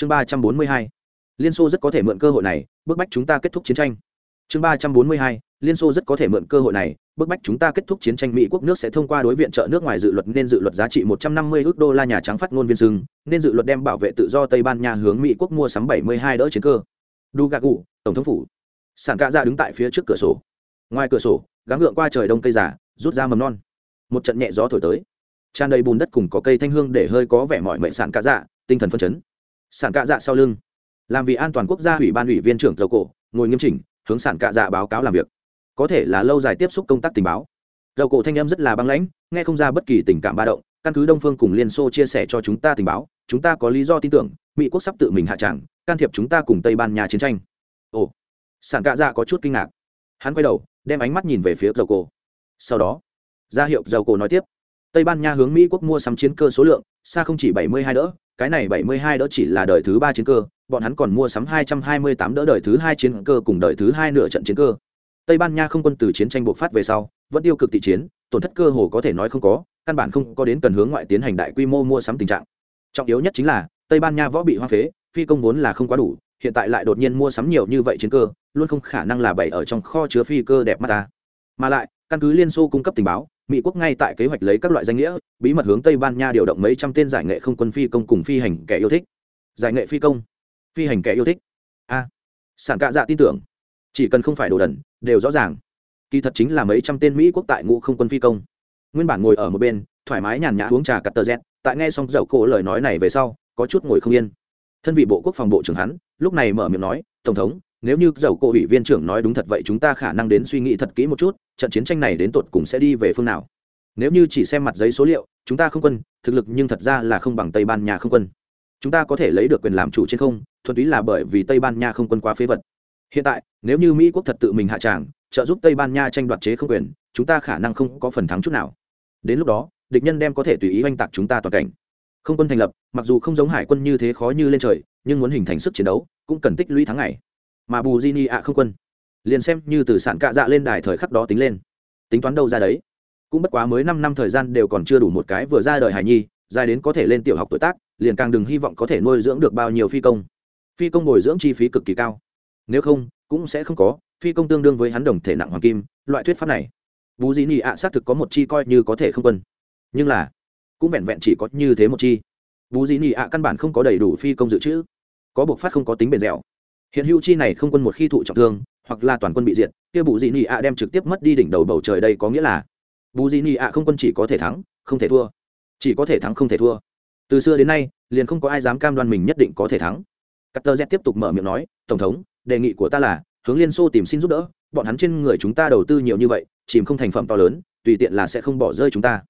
chương ba trăm bốn mươi hai, liên xô rất có thể mượn cơ hội này, bức bách chúng ta kết thúc chiến tranh. Chương ba trăm bốn mươi hai, liên xô rất có thể mượn cơ hội này, bức bách chúng ta kết thúc chiến tranh. Mỹ quốc nước sẽ thông qua đối viện trợ nước ngoài dự luật nên dự luật giá trị 150 ước đô la nhà trắng phát ngôn viên sưng nên dự luật đem bảo vệ tự do tây ban nha hướng mỹ quốc mua sắm 72 đỡ chiến cơ. Dugagu tổng thống phủ. Sản cạ ra đứng tại phía trước cửa sổ. Ngoài cửa sổ, gắng gượng qua trời đông cây giả rút ra mầm non. Một trận nhẹ gió thổi tới. Tràn đầy bùn đất cùng có cây thanh hương để hơi có vẻ mọi mệt sản cạ dạ tinh thần phân chấn sản cạ dạ sau lưng. Làm vì an toàn quốc gia ủy ban ủy viên trưởng dầu cổ, ngồi nghiêm chỉnh, hướng sản cạ dạ báo cáo làm việc. Có thể là lâu dài tiếp xúc công tác tình báo. Dầu cổ thanh âm rất là băng lãnh, nghe không ra bất kỳ tình cảm ba động. Căn cứ đông phương cùng liên xô chia sẻ cho chúng ta tình báo, chúng ta có lý do tin tưởng, mỹ quốc sắp tự mình hạ tràng, can thiệp chúng ta cùng tây ban nha chiến tranh. Ồ, sản cạ dạ có chút kinh ngạc. Hắn quay đầu, đem ánh mắt nhìn về phía dầu cổ. Sau đó, ra hiệu dầu cổ nói tiếp. Tây ban nha hướng mỹ quốc mua sắm chiến cơ số lượng, xa không chỉ bảy mươi hai đỡ cái này bảy mươi hai đỡ chỉ là đời thứ ba chiến cơ, bọn hắn còn mua sắm hai trăm hai mươi tám đỡ đời thứ hai chiến cơ cùng đời thứ hai nửa trận chiến cơ. Tây ban nha không quân từ chiến tranh bộc phát về sau, vẫn tiêu cực tỷ chiến, tổn thất cơ hồ có thể nói không có, căn bản không có đến cần hướng ngoại tiến hành đại quy mô mua sắm tình trạng. Trọng yếu nhất chính là, tây ban nha võ bị hoang phế, phi công vốn là không quá đủ, hiện tại lại đột nhiên mua sắm nhiều như vậy chiến cơ, luôn không khả năng là bày ở trong kho chứa phi cơ đẹp mắt ta. Mà lại căn cứ liên xô cung cấp tình báo, mỹ quốc ngay tại kế hoạch lấy các loại danh nghĩa, bí mật hướng tây ban nha điều động mấy trăm tên giải nghệ không quân phi công cùng phi hành kẻ yêu thích. Giải nghệ phi công? Phi hành kẻ yêu thích? A. Sản cạ dạ tin tưởng. Chỉ cần không phải đồ đần, đều rõ ràng. Kỳ thật chính là mấy trăm tên mỹ quốc tại ngũ không quân phi công. Nguyên bản ngồi ở một bên, thoải mái nhàn nhã uống trà cắt tờ z tại nghe xong dậu cổ lời nói này về sau, có chút ngồi không yên. Thân vị bộ quốc phòng bộ trưởng hắn, lúc này mở miệng nói, tổng thống, nếu như dầu cổ ủy viên trưởng nói đúng thật vậy, chúng ta khả năng đến suy nghĩ thật kỹ một chút trận chiến tranh này đến tột cùng sẽ đi về phương nào? Nếu như chỉ xem mặt giấy số liệu, chúng ta không quân, thực lực nhưng thật ra là không bằng tây ban nha không quân. Chúng ta có thể lấy được quyền làm chủ trên không, thuần túy là bởi vì tây ban nha không quân quá phế vật. Hiện tại, nếu như mỹ quốc thật tự mình hạ tràng, trợ giúp tây ban nha tranh đoạt chế không quyền, chúng ta khả năng không có phần thắng chút nào. Đến lúc đó, địch nhân đem có thể tùy ý oanh tạc chúng ta toàn cảnh. Không quân thành lập, mặc dù không giống hải quân như thế khó như lên trời, nhưng muốn hình thành sức chiến đấu, cũng cần tích lũy tháng ngày. Mà bù di ni ạ không quân liền xem như từ sản cạ dạ lên đài thời khắc đó tính lên. Tính toán đâu ra đấy? Cũng bất quá mới năm năm thời gian đều còn chưa đủ một cái vừa ra đời hải nhi, dài đến có thể lên tiểu học tuổi tác, liền càng đừng hy vọng có thể nuôi dưỡng được bao nhiêu phi công. Phi công bồi dưỡng chi phí cực kỳ cao. Nếu không, cũng sẽ không có, phi công tương đương với hắn đồng thể nặng hoàng kim, loại thuyết pháp này. Bú dĩ nị ạ xác thực có một chi coi như có thể không quân. Nhưng là, cũng vẹn vẹn chỉ có như thế một chi. Bú dĩ nị ạ căn bản không có đầy đủ phi công dự trữ. Có buộc phát không có tính bền dẻo. Hiện hữu chi này không quân một khi thụ trọng thương hoặc là toàn quân bị diệt kia bù dị nị ạ đem trực tiếp mất đi đỉnh đầu bầu trời đây có nghĩa là bù dị nị ạ không quân chỉ có thể thắng không thể thua chỉ có thể thắng không thể thua từ xưa đến nay liền không có ai dám cam đoan mình nhất định có thể thắng Cutter Z tiếp tục mở miệng nói, "Tổng thống, đề nghị của ta là hướng Liên Xô tìm xin giúp đỡ, bọn hắn trên người chúng ta đầu tư nhiều như vậy, chìm không thành phẩm to lớn, tùy tiện là sẽ không bỏ rơi chúng ta.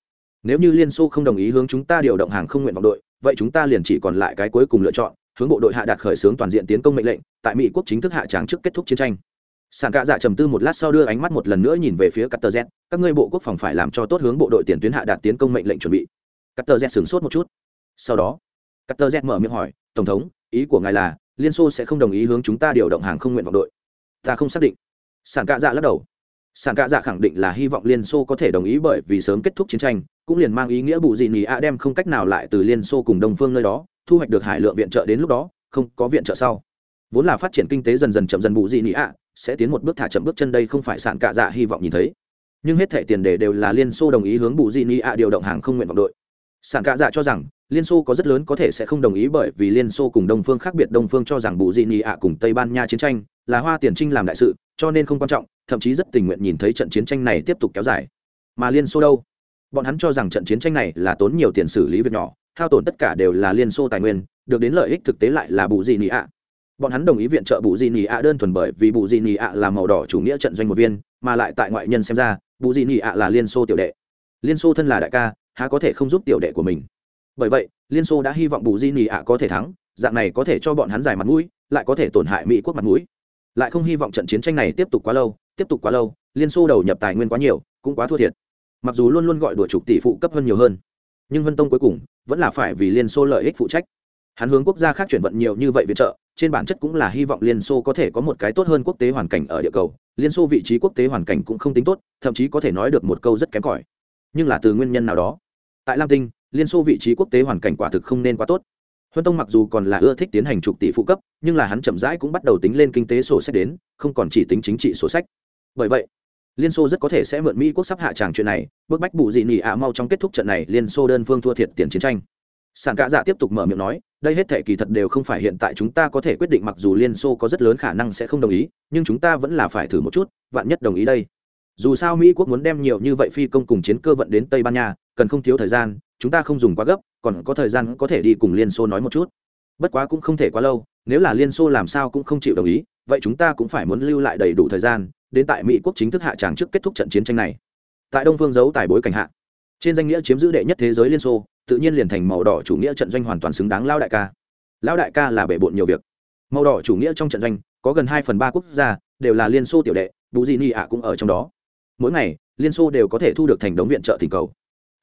Nếu như Liên Xô không đồng ý hướng chúng ta điều động hàng không nguyện vọng đội, vậy chúng ta liền chỉ còn lại cái cuối cùng lựa chọn, hướng bộ đội hạ đạt khởi xướng toàn diện tiến công mệnh lệnh, tại Mỹ quốc chính thức hạ tràng trước kết thúc chiến tranh." Sàn Cạ Dạ trầm tư một lát sau đưa ánh mắt một lần nữa nhìn về phía Cutter Z, "Các ngươi bộ quốc phòng phải làm cho tốt hướng bộ đội tiền tuyến hạ đạt tiến công mệnh lệnh chuẩn bị." Cutter Z sửng sốt một chút. Sau đó, Cutter Z mở miệng hỏi, "Tổng thống, ý của ngài là liên xô sẽ không đồng ý hướng chúng ta điều động hàng không nguyện vọng đội? Ta không xác định. Sản cạ dạ lắc đầu. Sản cạ dạ khẳng định là hy vọng liên xô có thể đồng ý bởi vì sớm kết thúc chiến tranh cũng liền mang ý nghĩa bù dị nỉ a đem không cách nào lại từ liên xô cùng đông phương nơi đó thu hoạch được hải lượng viện trợ đến lúc đó không có viện trợ sau vốn là phát triển kinh tế dần dần chậm dần bù dị nị a sẽ tiến một bước thả chậm bước chân đây không phải sản cạ dạ hy vọng nhìn thấy. Nhưng hết thẻ tiền đề đều là liên xô đồng ý hướng bù dị nị a điều động hàng không nguyện vọng đội. Sản cạ dạ cho rằng, liên xô có rất lớn có thể sẽ không đồng ý bởi vì liên xô cùng đông phương khác biệt, đông phương cho rằng bù dị nị ạ cùng tây ban nha chiến tranh là hoa tiền trinh làm đại sự, cho nên không quan trọng, thậm chí rất tình nguyện nhìn thấy trận chiến tranh này tiếp tục kéo dài. Mà liên xô đâu? Bọn hắn cho rằng trận chiến tranh này là tốn nhiều tiền xử lý việc nhỏ, hao tổn tất cả đều là liên xô tài nguyên, được đến lợi ích thực tế lại là bù dị nị ạ bọn hắn đồng ý viện trợ bù Di nị ạ đơn thuần bởi vì bù Di nị ạ là màu đỏ chủ nghĩa trận doanh một viên, mà lại tại ngoại nhân xem ra bù Di nị ạ là liên xô tiểu đệ. Liên xô thân là đại ca, há có thể không giúp tiểu đệ của mình? Bởi vậy, liên xô đã hy vọng bù di nị ạ có thể thắng, dạng này có thể cho bọn hắn giải mặt mũi, lại có thể tổn hại mỹ quốc mặt mũi. Lại không hy vọng trận chiến tranh này tiếp tục quá lâu, tiếp tục quá lâu, liên xô đầu nhập tài nguyên quá nhiều, cũng quá thua thiệt. Mặc dù luôn luôn gọi đùa chục tỷ phụ cấp hơn nhiều hơn, nhưng vân tông cuối cùng vẫn là phải vì liên xô lợi ích phụ trách. Hắn hướng quốc gia khác chuyển vận nhiều như vậy viện trợ trên bản chất cũng là hy vọng liên xô có thể có một cái tốt hơn quốc tế hoàn cảnh ở địa cầu. Liên xô vị trí quốc tế hoàn cảnh cũng không tính tốt, thậm chí có thể nói được một câu rất kém cỏi. Nhưng là từ nguyên nhân nào đó? Tại lam tinh, liên xô vị trí quốc tế hoàn cảnh quả thực không nên quá tốt. Huân tông mặc dù còn là ưa thích tiến hành trục tỷ phụ cấp, nhưng là hắn chậm rãi cũng bắt đầu tính lên kinh tế sổ sách đến, không còn chỉ tính chính trị sổ sách. Bởi vậy, liên xô rất có thể sẽ mượn mỹ quốc sắp hạ tràng chuyện này, bức bách bù dị nị ạ mau trong kết thúc trận này, liên xô đơn phương thua thiệt tiền chiến tranh sản cạ dạ tiếp tục mở miệng nói, đây hết thể kỳ thật đều không phải hiện tại chúng ta có thể quyết định, mặc dù liên xô có rất lớn khả năng sẽ không đồng ý, nhưng chúng ta vẫn là phải thử một chút, vạn nhất đồng ý đây. Dù sao mỹ quốc muốn đem nhiều như vậy phi công cùng chiến cơ vận đến tây ban nha, cần không thiếu thời gian, chúng ta không dùng quá gấp, còn có thời gian có thể đi cùng liên xô nói một chút. Bất quá cũng không thể quá lâu, nếu là liên xô làm sao cũng không chịu đồng ý, vậy chúng ta cũng phải muốn lưu lại đầy đủ thời gian, đến tại mỹ quốc chính thức hạ tràng trước kết thúc trận chiến tranh này. Tại đông phương giấu tài bối cảnh hạ, trên danh nghĩa chiếm giữ đệ nhất thế giới liên xô tự nhiên liền thành màu đỏ chủ nghĩa trận doanh hoàn toàn xứng đáng lao đại ca. Lao đại ca là bể bộn nhiều việc. Màu đỏ chủ nghĩa trong trận doanh, có gần hai phần ba quốc gia, đều là liên xô tiểu đệ bù di ni ạ cũng ở trong đó. Mỗi ngày, liên xô đều có thể thu được thành đống viện trợ thỉnh cầu.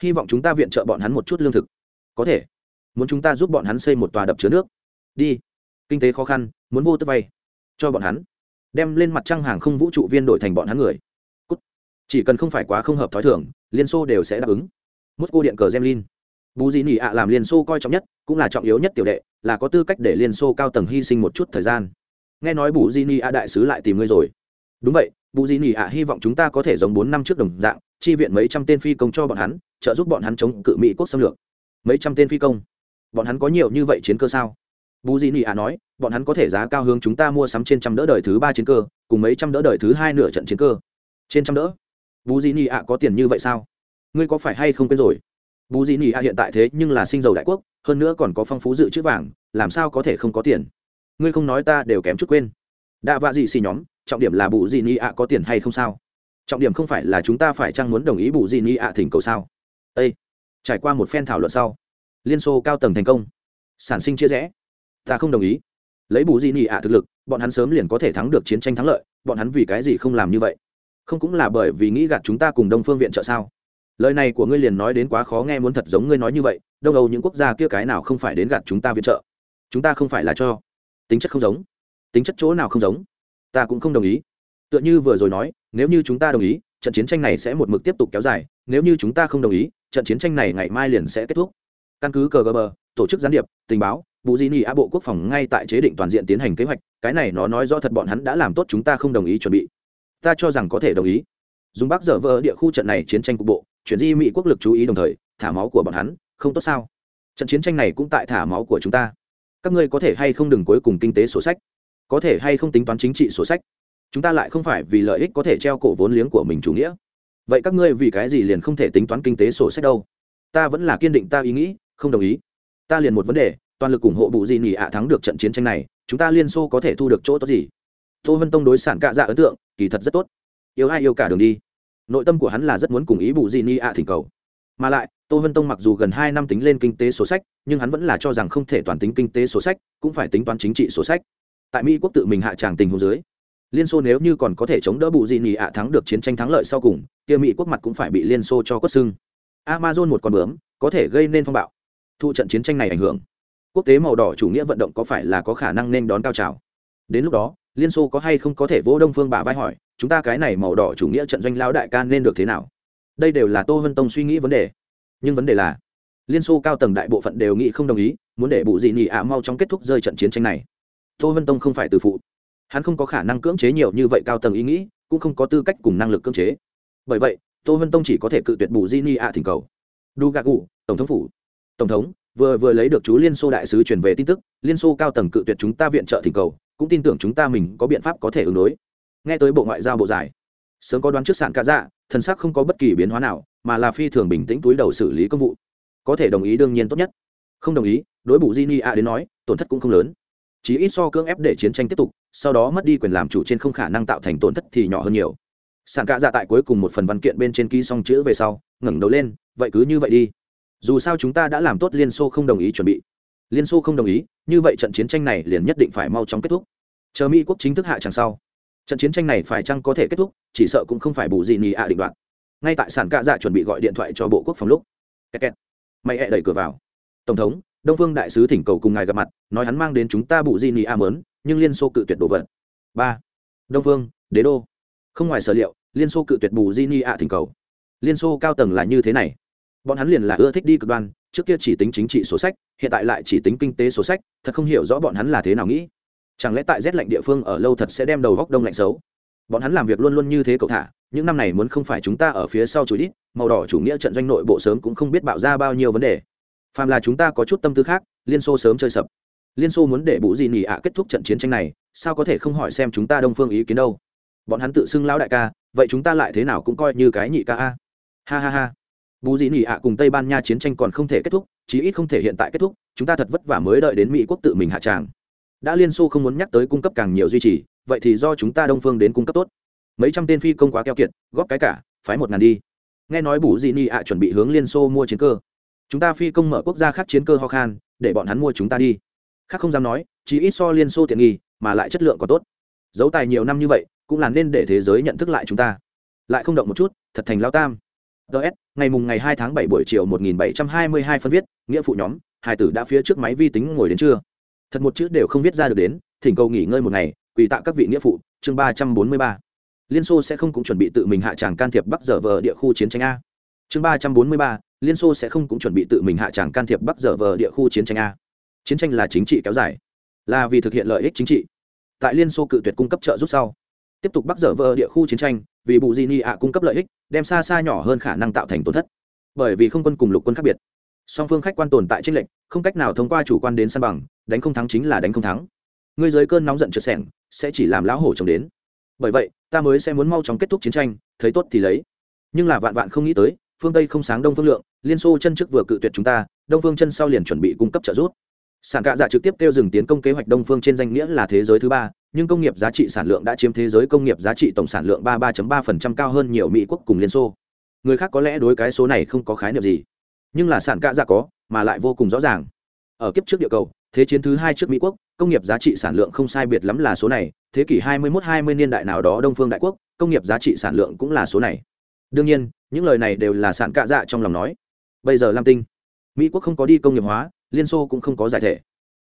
Hy vọng chúng ta viện trợ bọn hắn một chút lương thực. Có thể. Muốn chúng ta giúp bọn hắn xây một tòa đập chứa nước. Đi. Kinh tế khó khăn, muốn vô tư vay. Cho bọn hắn. Đem lên mặt trăng hàng không vũ trụ viên đổi thành bọn hắn người. Cút. chỉ cần không phải quá không hợp thói thường, liên xô đều sẽ đáp ứng. Mosco điện cờ gemlin bù dị nỉ ạ làm liên xô coi trọng nhất, cũng là trọng yếu nhất tiểu đệ, là có tư cách để liên xô cao tầng hy sinh một chút thời gian. Nghe nói bù dị nỉ ạ đại sứ lại tìm ngươi rồi. Đúng vậy bù dị nỉ ạ hy vọng chúng ta có thể giống bốn năm trước đồng dạng, chi viện mấy trăm tên phi công cho bọn hắn, trợ giúp bọn hắn chống cự mỹ quốc xâm lược. Mấy trăm tên phi công? Bọn hắn có nhiều như vậy chiến cơ sao? Bù dị nỉ ạ nói, bọn hắn có thể giá cao hướng chúng ta mua sắm trên trăm đỡ đời thứ ba chiến cơ, cùng mấy trăm đỡ đời thứ hai nửa trận chiến cơ. Trên trăm đỡ? Bù dị nỉ ạ có tiền như vậy sao? Ngươi có phải hay không quên rồi? Bù dị nỉ ạ hiện tại thế nhưng là sinh dầu đại quốc, hơn nữa còn có phong phú dự trữ vàng, làm sao có thể không có tiền? Ngươi không nói ta đều kém chút quên. Đạ vạ dị xì nhóm, trọng điểm là bù dị nỉ ạ có tiền hay không sao? Trọng điểm không phải là chúng ta phải chăng muốn đồng ý bù dị nỉ ạ thỉnh cầu sao? Ây trải qua một phen thảo luận sau, liên xô cao tầng thành công. Sản sinh chia rẽ. Ta không đồng ý. Lấy bù di nị ạ thực lực, bọn hắn sớm liền có thể thắng được chiến tranh thắng lợi, bọn hắn vì cái gì không làm như vậy? Không cũng là bởi vì nghĩ gạt chúng ta cùng đông phương viện trợ sao? Lời này của ngươi liền nói đến quá khó nghe, muốn thật giống ngươi nói như vậy, đông âu những quốc gia kia cái nào không phải đến gạt chúng ta viện trợ? Chúng ta không phải là cho. Tính chất không giống. Tính chất chỗ nào không giống? Ta cũng không đồng ý. Tựa như vừa rồi nói, nếu như chúng ta đồng ý, trận chiến tranh này sẽ một mực tiếp tục kéo dài. Nếu như chúng ta không đồng ý, trận chiến tranh này ngày mai liền sẽ kết thúc. Căn cứ cờ tổ chức gián điệp, tình báo, bù di nị a bộ quốc phòng ngay tại chế định toàn diện tiến hành kế hoạch. Cái này nó nói do thật bọn hắn đã làm tốt, chúng ta không đồng ý chuẩn bị. Ta cho rằng có thể đồng ý. Dùng bác dở vỡ địa khu trận này chiến tranh cục bộ chuyển di mỹ quốc lực chú ý đồng thời, thả máu của bọn hắn, không tốt sao? Trận chiến tranh này cũng tại thả máu của chúng ta. Các ngươi có thể hay không đừng cuối cùng kinh tế sổ sách? Có thể hay không tính toán chính trị sổ sách? Chúng ta lại không phải vì lợi ích có thể treo cổ vốn liếng của mình chủ nghĩa. Vậy các ngươi vì cái gì liền không thể tính toán kinh tế sổ sách đâu? Ta vẫn là kiên định ta ý nghĩ, không đồng ý. Ta liền một vấn đề, toàn lực ủng hộ bụ gì nhỉ ạ thắng được trận chiến tranh này, chúng ta liên xô có thể thu được chỗ tốt gì? Tô vân tông đối sản cạ dạ ấn tượng, kỳ thật rất tốt. Yêu ai yêu cả đường đi nội tâm của hắn là rất muốn cùng ý bù di ni ạ thỉnh cầu. Mà lại, tô vân tông mặc dù gần hai năm tính lên kinh tế sổ sách, nhưng hắn vẫn là cho rằng không thể toàn tính kinh tế sổ sách, cũng phải tính toán chính trị sổ sách. Tại mỹ quốc tự mình hạ tràng tình hồ dưới, liên xô nếu như còn có thể chống đỡ bù di ni ạ thắng được chiến tranh thắng lợi sau cùng, kia mỹ quốc mặt cũng phải bị liên xô cho quất xưng amazon một con bướm, có thể gây nên phong bạo, thu trận chiến tranh này ảnh hưởng. Quốc tế màu đỏ chủ nghĩa vận động có phải là có khả năng nên đón cao trào? Đến lúc đó, liên xô có hay không có thể vỗ đông phương bà vai hỏi chúng ta cái này màu đỏ chủ nghĩa trận doanh lao đại ca nên được thế nào? Đây đều là tô vân tông suy nghĩ vấn đề. Nhưng vấn đề là, liên xô cao tầng đại bộ phận đều nghĩ không đồng ý, muốn để bụ dị nhị ạ mau trong kết thúc rơi trận chiến tranh này. Tô vân tông không phải từ phụ. Hắn không có khả năng cưỡng chế nhiều như vậy cao tầng ý nghĩ, cũng không có tư cách cùng năng lực cưỡng chế. Bởi vậy, tô vân tông chỉ có thể cự tuyệt bù di ni ạ thỉnh cầu. Đu gà gù tổng thống phủ. Tổng thống, vừa vừa lấy được chú liên xô đại sứ truyền về tin tức, liên xô cao tầng cự tuyệt chúng ta viện trợ thỉnh cầu, cũng tin tưởng chúng ta mình có biện pháp có thể ứng đối nghe tới bộ ngoại giao bộ giải. Sớm có đoán trước sạn cả dạ thần sắc không có bất kỳ biến hóa nào, mà là phi thường bình tĩnh túi đầu xử lý công vụ. Có thể đồng ý đương nhiên tốt nhất. Không đồng ý, đối bù di ni a đến nói, tổn thất cũng không lớn. Chỉ ít so cưỡng ép để chiến tranh tiếp tục, sau đó mất đi quyền làm chủ trên không khả năng tạo thành tổn thất thì nhỏ hơn nhiều. Sàn cạ dạ tại cuối cùng một phần văn kiện bên trên ký xong chữ về sau, ngẩng đầu lên, vậy cứ như vậy đi. Dù sao chúng ta đã làm tốt liên xô không đồng ý chuẩn bị. Liên xô không đồng ý, như vậy trận chiến tranh này liền nhất định phải mau chóng kết thúc. Chờ mỹ quốc chính thức hạ tràng sau trận chiến tranh này phải chăng có thể kết thúc, chỉ sợ cũng không phải bù gì nhì ạ định đoạn ngay tại sản cạ dạ chuẩn bị gọi điện thoại cho bộ quốc phòng lúc, kẹt kẹt. mày hẹ đẩy cửa vào. Tổng thống, đông phương đại sứ thỉnh cầu cùng ngài gặp mặt, nói hắn mang đến chúng ta bù di nhì ạ mớn, nhưng liên xô cự tuyệt đồ vật. Ba. Đông phương, đế đô. Không ngoài sở liệu, liên xô cự tuyệt bù di nhì ạ thỉnh cầu. Liên xô cao tầng là như thế này. Bọn hắn liền là ưa thích đi cực đoan, trước kia chỉ tính chính trị sổ sách, hiện tại lại chỉ tính kinh tế sổ sách, thật không hiểu rõ bọn hắn là thế nào nghĩ chẳng lẽ tại rét lạnh địa phương ở lâu thật sẽ đem đầu góc đông lạnh xấu? Bọn hắn làm việc luôn luôn như thế cậu thả, những năm này muốn không phải chúng ta ở phía sau chùi đít, màu đỏ chủ nghĩa trận doanh nội bộ sớm cũng không biết bạo ra bao nhiêu vấn đề. Phàm là chúng ta có chút tâm tư khác, liên xô sớm chơi sập. Liên xô muốn để bù gì nỉ ạ kết thúc trận chiến tranh này, sao có thể không hỏi xem chúng ta đông phương ý kiến đâu? Bọn hắn tự xưng lão đại ca, vậy chúng ta lại thế nào cũng coi như cái nhị ca a. Ha ha ha. Bù gì nỉ ạ cùng tây ban nha chiến tranh còn không thể kết thúc, chí ít không thể hiện tại kết thúc, chúng ta thật vất vả mới đợi đến mỹ quốc tự mình hạ tràng đã liên xô không muốn nhắc tới cung cấp càng nhiều duy trì, vậy thì do chúng ta đông phương đến cung cấp tốt. Mấy trăm tên phi công quá keo kiệt, góp cái cả, phái một ngàn đi. Nghe nói bù dị nị ạ chuẩn bị hướng liên xô mua chiến cơ. Chúng ta phi công mở quốc gia khác chiến cơ ho khan, để bọn hắn mua chúng ta đi. Khác không dám nói, chỉ ít so liên xô tiện nghi, mà lại chất lượng còn tốt. Giấu tài nhiều năm như vậy, cũng là nên để thế giới nhận thức lại chúng ta. Lại không động một chút, thật thành lao tam. Ts ngày mùng ngày hai tháng bảy buổi chiều một nghìn bảy trăm hai mươi hai phân viết, nghĩa phụ nhóm hải tử đã phía trước máy vi tính ngồi đến chưa thật một chữ đều không viết ra được đến, thỉnh cầu nghỉ ngơi một ngày, quỳ tạ các vị nghĩa phụ, chương ba trăm bốn mươi ba. Liên xô sẽ không cũng chuẩn bị tự mình hạ tràng can thiệp bắc dở vờ địa khu chiến tranh a. Chương ba trăm bốn mươi ba, liên xô sẽ không cũng chuẩn bị tự mình hạ tràng can thiệp bắc dở vờ địa khu chiến tranh a. Chiến tranh là chính trị kéo dài, là vì thực hiện lợi ích chính trị. Tại liên xô cự tuyệt cung cấp trợ giúp sau, tiếp tục bắc dở vờ địa khu chiến tranh, vì bù di ni ạ cung cấp lợi ích, đem xa xa nhỏ hơn khả năng tạo thành tổn thất. Bởi vì không quân cùng lục quân khác biệt song phương khách quan tồn tại trên lệnh, không cách nào thông qua chủ quan đến săn bằng đánh không thắng chính là đánh không thắng. Ngươi dưới cơn nóng giận trượt sẻng sẽ chỉ làm lão hổ chồng đến. Bởi vậy ta mới sẽ muốn mau chóng kết thúc chiến tranh thấy tốt thì lấy. Nhưng là vạn vạn không nghĩ tới phương tây không sáng đông phương lượng liên xô chân trước vừa cự tuyệt chúng ta đông phương chân sau liền chuẩn bị cung cấp trợ giúp. Sản cạ dạ trực tiếp kêu dừng tiến công kế hoạch đông phương trên danh nghĩa là thế giới thứ ba nhưng công nghiệp giá trị sản lượng đã chiếm thế giới công nghiệp giá trị tổng sản lượng ba ba ba phần trăm cao hơn nhiều mỹ quốc cùng liên xô. Người khác có lẽ đối cái số này không có khái niệm gì nhưng là sản cạ dạ có, mà lại vô cùng rõ ràng. Ở kiếp trước địa cầu, thế chiến thứ hai trước mỹ quốc, công nghiệp giá trị sản lượng không sai biệt lắm là số này, thế kỷ 21-20 niên đại nào đó đông phương đại quốc, công nghiệp giá trị sản lượng cũng là số này. Đương nhiên, những lời này đều là sản cạ dạ trong lòng nói. Bây giờ lam tinh, mỹ quốc không có đi công nghiệp hóa, liên xô cũng không có giải thể.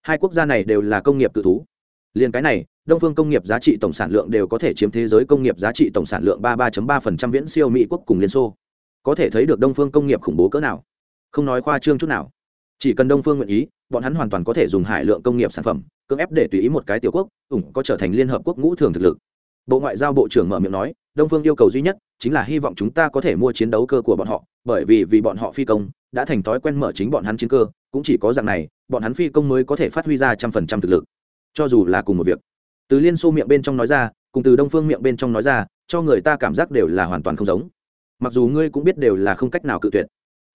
Hai quốc gia này đều là công nghiệp tự thú. Liền cái này, đông phương công nghiệp giá trị tổng sản lượng đều có thể chiếm thế giới công nghiệp giá trị tổng sản lượng ba ba ba viễn siêu mỹ quốc cùng liên xô. Có thể thấy được đông phương công nghiệp khủng bố cỡ nào không nói khoa trương chút nào. Chỉ cần đông phương nguyện ý, bọn hắn hoàn toàn có thể dùng hải lượng công nghiệp sản phẩm, cưỡng ép để tùy ý một cái tiểu quốc, ủng có trở thành liên hợp quốc ngũ thường thực lực. Bộ ngoại giao bộ trưởng mở miệng nói, đông phương yêu cầu duy nhất chính là hy vọng chúng ta có thể mua chiến đấu cơ của bọn họ, bởi vì vì bọn họ phi công, đã thành thói quen mở chính bọn hắn chiến cơ, cũng chỉ có dạng này, bọn hắn phi công mới có thể phát huy ra trăm phần trăm thực lực. Cho dù là cùng một việc. Từ liên xô miệng bên trong nói ra, cùng từ đông phương miệng bên trong nói ra, cho người ta cảm giác đều là hoàn toàn không giống. Mặc dù ngươi cũng biết đều là không cách nào cự tuyệt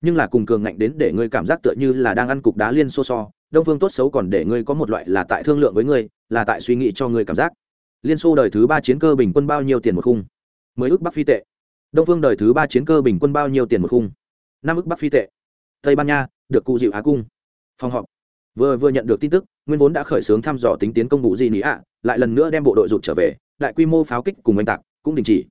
nhưng là cùng cường ngạnh đến để ngươi cảm giác tựa như là đang ăn cục đá liên xô so đông phương tốt xấu còn để ngươi có một loại là tại thương lượng với ngươi, là tại suy nghĩ cho ngươi cảm giác. Liên xô đời thứ ba chiến cơ bình quân bao nhiêu tiền một khung? Mới ước bắc phi tệ. Đông phương đời thứ ba chiến cơ bình quân bao nhiêu tiền một khung? Năm ước bắc phi tệ. Tây ban nha, được cụ dịu á cung. Phòng họp. Vừa vừa nhận được tin tức, nguyên vốn đã khởi xướng thăm dò tính tiến công vụ di nị ạ, lại lần nữa đem bộ đội rụt trở về, đại quy mô pháo kích cùng oanh tạc cũng đình chỉ.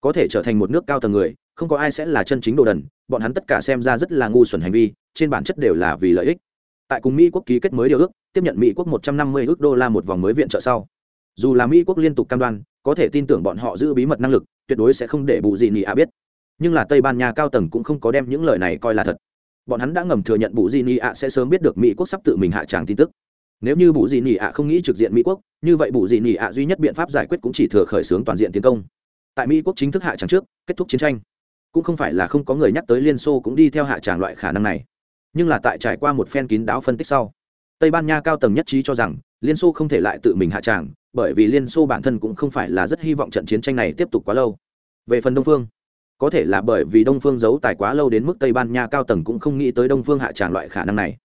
Có thể trở thành một nước cao tầng người, không có ai sẽ là chân chính đồ đần bọn hắn tất cả xem ra rất là ngu xuẩn hành vi, trên bản chất đều là vì lợi ích. Tại cùng mỹ quốc ký kết mới điều ước, tiếp nhận mỹ quốc một trăm năm mươi ước đô la một vòng mới viện trợ sau. Dù là mỹ quốc liên tục cam đoan, có thể tin tưởng bọn họ giữ bí mật năng lực, tuyệt đối sẽ không để bù gì nị ạ biết. Nhưng là tây ban nha cao tầng cũng không có đem những lời này coi là thật. Bọn hắn đã ngầm thừa nhận bù gì nị ạ sẽ sớm biết được mỹ quốc sắp tự mình hạ tràng tin tức. Nếu như bù gì nị ạ không nghĩ trực diện mỹ quốc, như vậy bù gì nị ạ duy nhất biện pháp giải quyết cũng chỉ thừa khởi xướng toàn diện tiến công. Tại mỹ quốc chính thức hạ tràng trước, kết thúc chiến tranh cũng không phải là không có người nhắc tới liên xô cũng đi theo hạ tràng loại khả năng này. Nhưng là tại trải qua một phen kín đáo phân tích sau, tây ban nha cao tầng nhất trí cho rằng liên xô không thể lại tự mình hạ tràng, bởi vì liên xô bản thân cũng không phải là rất hy vọng trận chiến tranh này tiếp tục quá lâu. Về phần đông phương, có thể là bởi vì đông phương giấu tài quá lâu đến mức tây ban nha cao tầng cũng không nghĩ tới đông phương hạ tràng loại khả năng này.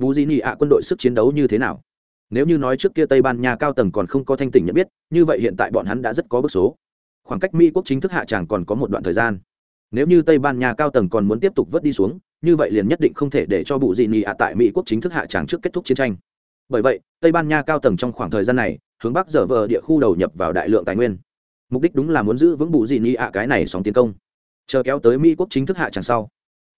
Vũ di nị ạ quân đội sức chiến đấu như thế nào? Nếu như nói trước kia tây ban nha cao tầng còn không có thanh tỉnh nhận biết, như vậy hiện tại bọn hắn đã rất có bước số. Khoảng cách mỹ quốc chính thức hạ tràng còn có một đoạn thời gian nếu như tây ban nha cao tầng còn muốn tiếp tục vớt đi xuống, như vậy liền nhất định không thể để cho bụ dị nị ạ tại mỹ quốc chính thức hạ tràng trước kết thúc chiến tranh. Bởi vậy, tây ban nha cao tầng trong khoảng thời gian này, hướng bắc dở vờ địa khu đầu nhập vào đại lượng tài nguyên. Mục đích đúng là muốn giữ vững bụ dị nị ạ cái này sóng tiến công. Chờ kéo tới mỹ quốc chính thức hạ tràng sau,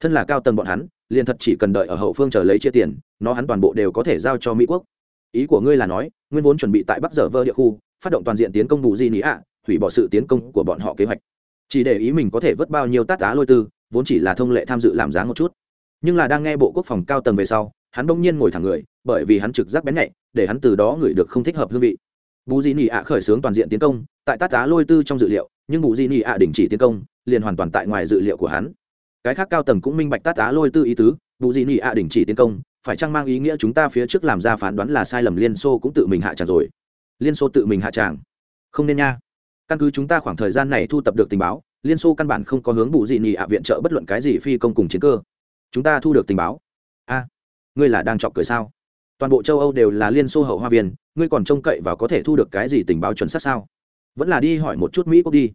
thân là cao tầng bọn hắn, liền thật chỉ cần đợi ở hậu phương chờ lấy chia tiền, nó hắn toàn bộ đều có thể giao cho mỹ quốc. Ý của ngươi là nói, nguyên vốn chuẩn bị tại bắc dở vơ địa khu, phát động toàn diện tiến công bù di nị ạ, hủy bỏ sự tiến công của bọn họ kế hoạch chỉ để ý mình có thể vớt bao nhiêu tát á lôi tư, vốn chỉ là thông lệ tham dự làm giá một chút. Nhưng là đang nghe bộ quốc phòng cao tầng về sau, hắn đông nhiên ngồi thẳng người, bởi vì hắn trực giác bén nhạy, để hắn từ đó ngửi được không thích hợp hương vị. Bù di nị ạ khởi xướng toàn diện tiến công, tại tát tá lôi tư trong dự liệu, nhưng bù di nị ạ đình chỉ tiến công, liền hoàn toàn tại ngoài dự liệu của hắn. Cái khác cao tầng cũng minh bạch tát tá lôi tư ý tứ, bù di nị ạ đình chỉ tiến công, phải chăng mang ý nghĩa chúng ta phía trước làm ra phán đoán là sai lầm liên xô cũng tự mình hạ tràng rồi? Liên xô tự mình hạ tràng. Không nên nha căn cứ chúng ta khoảng thời gian này thu tập được tình báo, liên xô căn bản không có hướng bù dị nị ạ viện trợ bất luận cái gì phi công cùng chiến cơ. Chúng ta thu được tình báo. A, ngươi là đang chọc cười sao? Toàn bộ châu âu đều là liên xô hậu hoa viên, ngươi còn trông cậy và có thể thu được cái gì tình báo chuẩn xác sao? Vẫn là đi hỏi một chút mỹ quốc đi.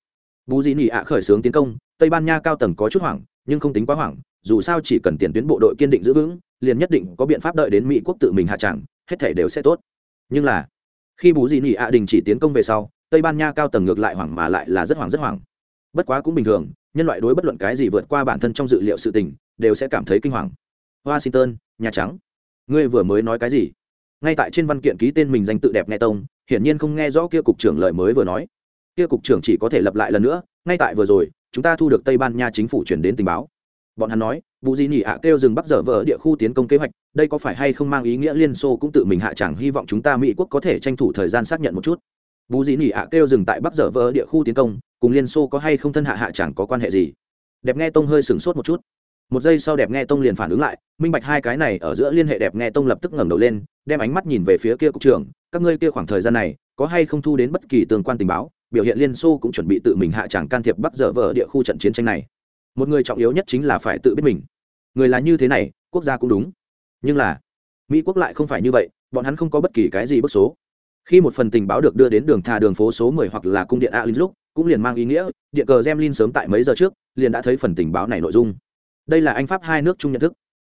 Bù dị nị ạ khởi xướng tiến công, tây ban nha cao tầng có chút hoảng, nhưng không tính quá hoảng, dù sao chỉ cần tiền tuyến bộ đội kiên định giữ vững, liền nhất định có biện pháp đợi đến mỹ quốc tự mình hạ tràng, hết thể đều sẽ tốt. Nhưng là, khi bù dị nị ạ đình chỉ tiến công về sau tây ban nha cao tầng ngược lại hoảng mà lại là rất hoảng rất hoảng. Bất quá cũng bình thường, nhân loại đối bất luận cái gì vượt qua bản thân trong dự liệu sự tình, đều sẽ cảm thấy kinh hoàng. Washington, nhà trắng, ngươi vừa mới nói cái gì? Ngay tại trên văn kiện ký tên mình danh tự đẹp nghe tông, hiển nhiên không nghe rõ kia cục trưởng lời mới vừa nói. Kia cục trưởng chỉ có thể lặp lại lần nữa, ngay tại vừa rồi, chúng ta thu được tây ban nha chính phủ chuyển đến tình báo. Bọn hắn nói vụ gì nhỉ ạ kêu dừng bắt dở vỡ địa khu tiến công kế hoạch, đây có phải hay không mang ý nghĩa liên xô cũng tự mình hạ chẳng hy vọng chúng ta mỹ quốc có thể tranh thủ thời gian xác nhận một chút bú dĩ nỉ ạ kêu dừng tại bắc dở vỡ địa khu tiến công, cùng liên xô có hay không thân hạ hạ chẳng có quan hệ gì. Đẹp nghe tông hơi sửng sốt một chút. Một giây sau đẹp nghe tông liền phản ứng lại, minh bạch hai cái này ở giữa liên hệ đẹp nghe tông lập tức ngẩng đầu lên, đem ánh mắt nhìn về phía kia cục trưởng, các ngươi kia khoảng thời gian này, có hay không thu đến bất kỳ tương quan tình báo, biểu hiện liên xô cũng chuẩn bị tự mình hạ tràng can thiệp bắc dở vỡ địa khu trận chiến tranh này. Một người trọng yếu nhất chính là phải tự biết mình. Người là như thế này, quốc gia cũng đúng. Nhưng là, mỹ quốc lại không phải như vậy, bọn hắn không có bất kỳ cái gì bức số khi một phần tình báo được đưa đến đường thà đường phố số 10 hoặc là cung điện alin lúc, cũng liền mang ý nghĩa, điện cờ gemlin sớm tại mấy giờ trước, liền đã thấy phần tình báo này nội dung. Đây là anh pháp hai nước chung nhận thức.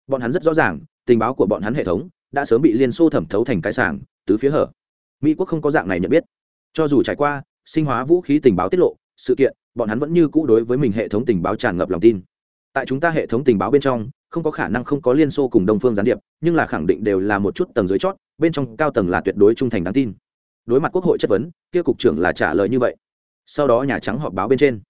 Bọn hắn rất rõ ràng, tình báo của bọn hắn hệ thống đã sớm bị liên xô thẩm thấu thành cái sảng, tứ phía hở. Mỹ quốc không có dạng này nhận biết. Cho dù trải qua sinh hóa vũ khí tình báo tiết lộ, sự kiện, bọn hắn vẫn như cũ đối với mình hệ thống tình báo tràn ngập lòng tin. Tại chúng ta hệ thống tình báo bên trong, không có khả năng không có liên xô cùng đông phương gián điệp, nhưng là khẳng định đều là một chút tầng dưới chót, bên trong cao tầng là tuyệt đối trung thành đáng tin đối mặt quốc hội chất vấn kia cục trưởng là trả lời như vậy. Sau đó nhà trắng họp báo bên trên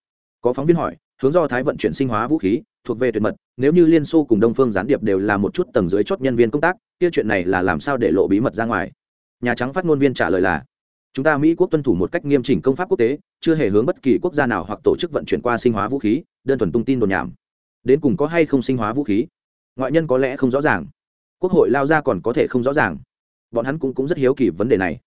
có phóng viên hỏi hướng do thái vận chuyển sinh hóa vũ khí thuộc về tuyệt mật nếu như liên xô cùng đông phương gián điệp đều là một chút tầng dưới chót nhân viên công tác kia chuyện này là làm sao để lộ bí mật ra ngoài? Nhà trắng phát ngôn viên trả lời là chúng ta mỹ quốc tuân thủ một cách nghiêm chỉnh công pháp quốc tế chưa hề hướng bất kỳ quốc gia nào hoặc tổ chức vận chuyển qua sinh hóa vũ khí đơn thuần tung tin đồn nhảm. Đến cùng có hay không sinh hóa vũ khí? Ngoại nhân có lẽ không rõ ràng. Quốc hội lao ra còn có thể không rõ ràng. Bọn hắn cũng, cũng rất hiếu kỳ vấn đề này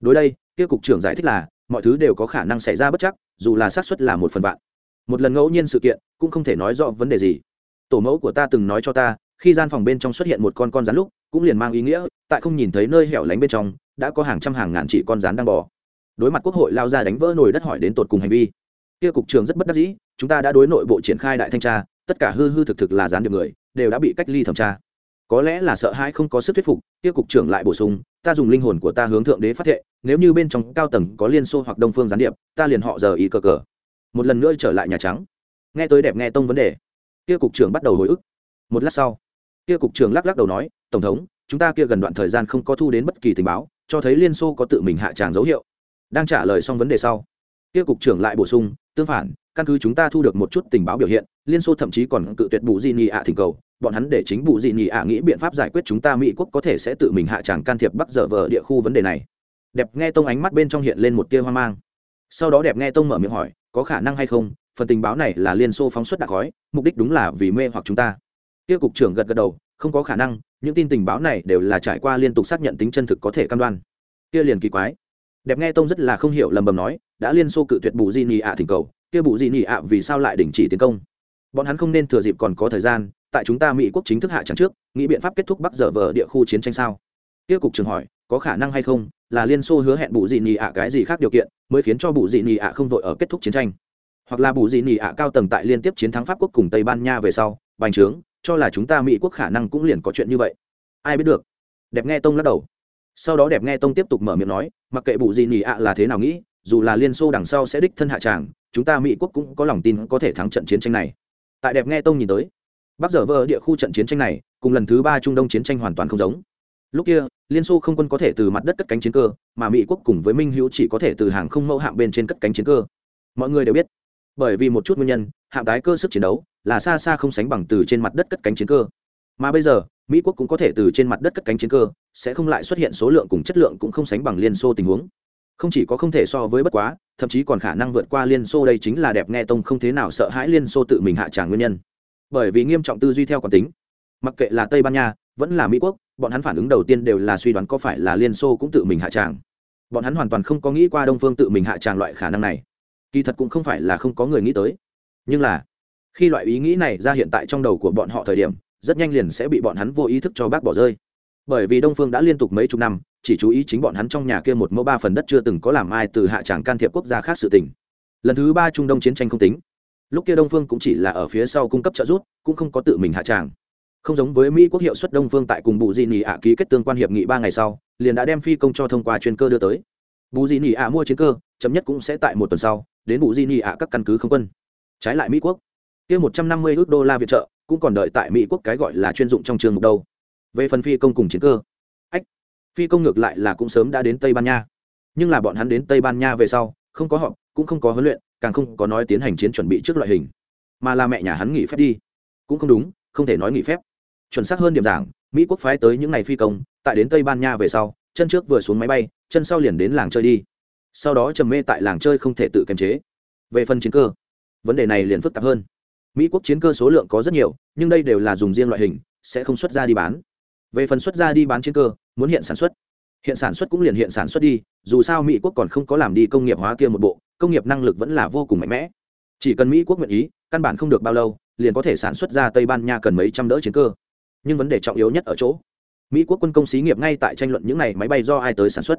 đối đây, kia cục trưởng giải thích là, mọi thứ đều có khả năng xảy ra bất chắc, dù là xác suất là một phần vạn. Một lần ngẫu nhiên sự kiện, cũng không thể nói rõ vấn đề gì. Tổ mẫu của ta từng nói cho ta, khi gian phòng bên trong xuất hiện một con con rắn lúc, cũng liền mang ý nghĩa, tại không nhìn thấy nơi hẻo lánh bên trong, đã có hàng trăm hàng ngàn chỉ con rắn đang bò. Đối mặt quốc hội lao ra đánh vỡ nồi đất hỏi đến tột cùng hành vi, kia cục trường rất bất đắc dĩ, chúng ta đã đối nội bộ triển khai đại thanh tra, tất cả hư hư thực thực là gián điệp người, đều đã bị cách ly thẩm tra. Có lẽ là sợ hãi không có sức thuyết phục, kia cục trưởng lại bổ sung ta dùng linh hồn của ta hướng thượng đế phát thệ, nếu như bên trong cao tầng có liên xô hoặc đông phương gián điệp, ta liền họ giờ ý cờ cờ. Một lần nữa trở lại nhà trắng. Nghe tới đẹp nghe tông vấn đề. Kia cục trưởng bắt đầu hồi ức. Một lát sau, kia cục trưởng lắc lắc đầu nói, tổng thống, chúng ta kia gần đoạn thời gian không có thu đến bất kỳ tình báo, cho thấy liên xô có tự mình hạ tràng dấu hiệu. Đang trả lời xong vấn đề sau, kia cục trưởng lại bổ sung, tương phản, căn cứ chúng ta thu được một chút tình báo biểu hiện, liên xô thậm chí còn cự tuyệt bù di nhị ạ thỉnh cầu bọn hắn để chính bù di nhị ạ à, nghĩ biện pháp giải quyết chúng ta mỹ quốc có thể sẽ tự mình hạ tràng can thiệp bắt dở vờ địa khu vấn đề này. Đẹp nghe tông ánh mắt bên trong hiện lên một tia hoang mang. Sau đó đẹp nghe tông mở miệng hỏi, có khả năng hay không? Phần tình báo này là liên xô phóng xuất đặc khói mục đích đúng là vì mê hoặc chúng ta. Kia cục trưởng gật gật đầu, không có khả năng, những tin tình báo này đều là trải qua liên tục xác nhận tính chân thực có thể cam đoan. Kia liền kỳ quái. Đẹp nghe tông rất là không hiểu lầm bầm nói, đã liên xô cự tuyệt bù di nhị ạ à, thỉnh cầu, kia bù di nhị ạ à, vì sao lại đình chỉ tiến công? Bọn hắn không nên thừa dịp còn có thời gian, tại chúng ta mỹ quốc chính thức hạ trắng trước, nghĩ biện pháp kết thúc bắc dở vờ địa khu chiến tranh sao? Kia cục trưởng hỏi, có khả năng hay không, là liên xô hứa hẹn bù dị nị ạ cái gì khác điều kiện, mới khiến cho bù dị nị ạ không vội ở kết thúc chiến tranh? Hoặc là bù dị nị ạ cao tầng tại liên tiếp chiến thắng pháp quốc cùng tây ban nha về sau, bành trướng, cho là chúng ta mỹ quốc khả năng cũng liền có chuyện như vậy. Ai biết được? Đẹp nghe tông lắc đầu. Sau đó đẹp nghe tông tiếp tục mở miệng nói, mặc kệ bù dị nị ạ là thế nào nghĩ, dù là liên xô đằng sau sẽ đích thân hạ tràng, chúng ta mỹ quốc cũng có lòng tin có thể thắng trận chiến tranh này tại đẹp nghe tông nhìn tới, bắc dở vỡ địa khu trận chiến tranh này, cùng lần thứ ba trung đông chiến tranh hoàn toàn không giống. Lúc kia, liên xô không quân có thể từ mặt đất cất cánh chiến cơ, mà mỹ quốc cùng với minh hữu chỉ có thể từ hàng không mẫu hạng bên trên cất cánh chiến cơ. Mọi người đều biết, bởi vì một chút nguyên nhân hạng tái cơ sức chiến đấu là xa xa không sánh bằng từ trên mặt đất cất cánh chiến cơ. Mà bây giờ, mỹ quốc cũng có thể từ trên mặt đất cất cánh chiến cơ, sẽ không lại xuất hiện số lượng cùng chất lượng cũng không sánh bằng liên xô tình huống không chỉ có không thể so với bất quá, thậm chí còn khả năng vượt qua liên xô đây chính là đẹp nghe tông không thế nào sợ hãi liên xô tự mình hạ tràng nguyên nhân. Bởi vì nghiêm trọng tư duy theo quản tính, mặc kệ là tây ban nha, vẫn là mỹ quốc, bọn hắn phản ứng đầu tiên đều là suy đoán có phải là liên xô cũng tự mình hạ tràng. Bọn hắn hoàn toàn không có nghĩ qua đông phương tự mình hạ tràng loại khả năng này. Kỳ thật cũng không phải là không có người nghĩ tới. Nhưng là, khi loại ý nghĩ này ra hiện tại trong đầu của bọn họ thời điểm, rất nhanh liền sẽ bị bọn hắn vô ý thức cho bác bỏ rơi bởi vì đông phương đã liên tục mấy chục năm, chỉ chú ý chính bọn hắn trong nhà kia một mẫu ba phần đất chưa từng có làm ai từ hạ tràng can thiệp quốc gia khác sự tình. Lần thứ ba trung đông chiến tranh không tính. Lúc kia đông phương cũng chỉ là ở phía sau cung cấp trợ giúp, cũng không có tự mình hạ tràng. Không giống với mỹ quốc hiệu suất đông phương tại cùng bù di nỉ ạ ký kết tương quan hiệp nghị ba ngày sau, liền đã đem phi công cho thông qua chuyên cơ đưa tới. Bù di nỉ ạ mua chiến cơ, chậm nhất cũng sẽ tại một tuần sau, đến bù di nỉ ạ các căn cứ không quân. Trái lại mỹ quốc, kia một trăm năm mươi ước đô la viện trợ, cũng còn đợi tại mỹ quốc cái gọi là chuyên dụng trong trường mục đâu về phần phi công cùng chiến cơ. Ách, phi công ngược lại là cũng sớm đã đến tây ban nha. Nhưng là bọn hắn đến tây ban nha về sau, không có họ cũng không có huấn luyện, càng không có nói tiến hành chiến chuẩn bị trước loại hình. Mà là mẹ nhà hắn nghỉ phép đi. Cũng không đúng, không thể nói nghỉ phép. Chuẩn xác hơn điểm giảng, mỹ quốc phái tới những ngày phi công, tại đến tây ban nha về sau, chân trước vừa xuống máy bay, chân sau liền đến làng chơi đi. Sau đó trầm mê tại làng chơi không thể tự kiềm chế. Về phần chiến cơ, vấn đề này liền phức tạp hơn. Mỹ quốc chiến cơ số lượng có rất nhiều, nhưng đây đều là dùng riêng loại hình, sẽ không xuất ra đi bán về phần xuất ra đi bán chiến cơ, muốn hiện sản xuất. Hiện sản xuất cũng liền hiện sản xuất đi, dù sao mỹ quốc còn không có làm đi công nghiệp hóa kia một bộ, công nghiệp năng lực vẫn là vô cùng mạnh mẽ. Chỉ cần mỹ quốc nguyện ý, căn bản không được bao lâu, liền có thể sản xuất ra tây ban nha cần mấy trăm đỡ chiến cơ. Nhưng vấn đề trọng yếu nhất ở chỗ, mỹ quốc quân công xí nghiệp ngay tại tranh luận những n à y máy bay do ai tới sản xuất.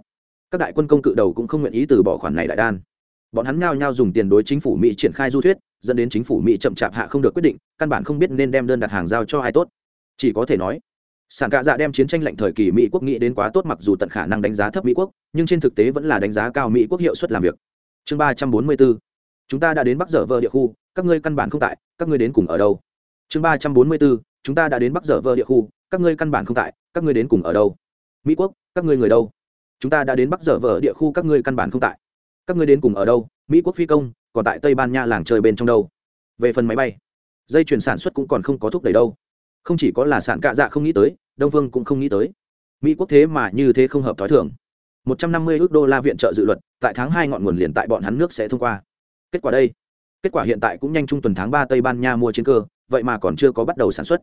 Các đại quân công cự đầu cũng không nguyện ý từ bỏ khoản này đại đan. Bọn hắn ngao nhau dùng tiền đối chính phủ mỹ triển khai du thuyết, dẫn đến chính phủ mỹ chậm chạp hạ không được quyết định, căn bản không biết nên đem đơn đặt hàng giao cho ai tốt. Chỉ có thể nói sản cạ dạ đem chiến tranh lệnh thời kỳ mỹ quốc nghĩ đến quá tốt mặc dù tận khả năng đánh giá thấp mỹ quốc, nhưng trên thực tế vẫn là đánh giá cao mỹ quốc hiệu suất làm việc. Chương ba trăm bốn mươi bốn, chúng ta đã đến bắc dở vợ địa khu, các ngươi căn bản không tại, các ngươi đến cùng ở đâu? Chương ba trăm bốn mươi bốn, chúng ta đã đến bắc dở vợ địa khu, các ngươi căn bản không tại, các ngươi đến cùng ở đâu? Mỹ quốc, các ngươi người đâu? Chúng ta đã đến bắc dở vợ địa khu, các ngươi căn bản không tại, các ngươi đến cùng ở đâu? Mỹ quốc phi công, còn tại tây ban nha làng chơi bên trong đâu? Về phần máy bay, dây chuyển sản xuất cũng còn không có thúc đẩy đâu không chỉ có là sản cạ dạ không nghĩ tới, đông vương cũng không nghĩ tới. Mỹ quốc thế mà như thế không hợp t h ó i thường. Một trăm năm mươi ước đô la viện trợ dự luật, tại tháng hai ngọn nguồn liền tại bọn hắn nước sẽ thông qua. Kết quả đây, kết quả hiện tại cũng nhanh trung tuần tháng ba tây ban nha mua chiến cơ, vậy mà còn chưa có bắt đầu sản xuất.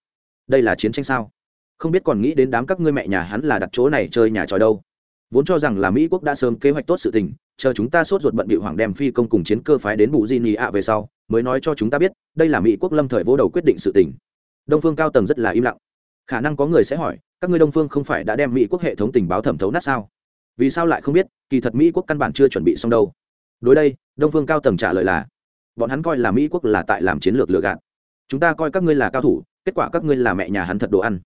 Đây là chiến tranh sao? Không biết còn nghĩ đến đám các ngươi mẹ nhà hắn là đặt chỗ này chơi nhà tròi đâu. Vốn cho rằng là mỹ quốc đã sớm kế hoạch tốt sự tình, chờ chúng ta sốt ruột bận bị hoàng đem phi công cùng chiến cơ phái đến bù di nị ạ về sau, mới nói cho chúng ta biết, đây là mỹ quốc lâm thời vô đầu quyết định sự tình đông phương cao tầng rất là im lặng. khả năng có người sẽ hỏi, các ngươi đông phương không phải đã đem mỹ quốc hệ thống tình báo thẩm thấu nát sao? vì sao lại không biết, kỳ thật mỹ quốc căn bản chưa chuẩn bị xong đâu. đối đây, đông phương cao tầng trả lời là, bọn hắn coi là mỹ quốc là tại làm chiến lược lừa gạt. chúng ta coi các ngươi là cao thủ, kết quả các ngươi là mẹ nhà hắn thật đồ ăn.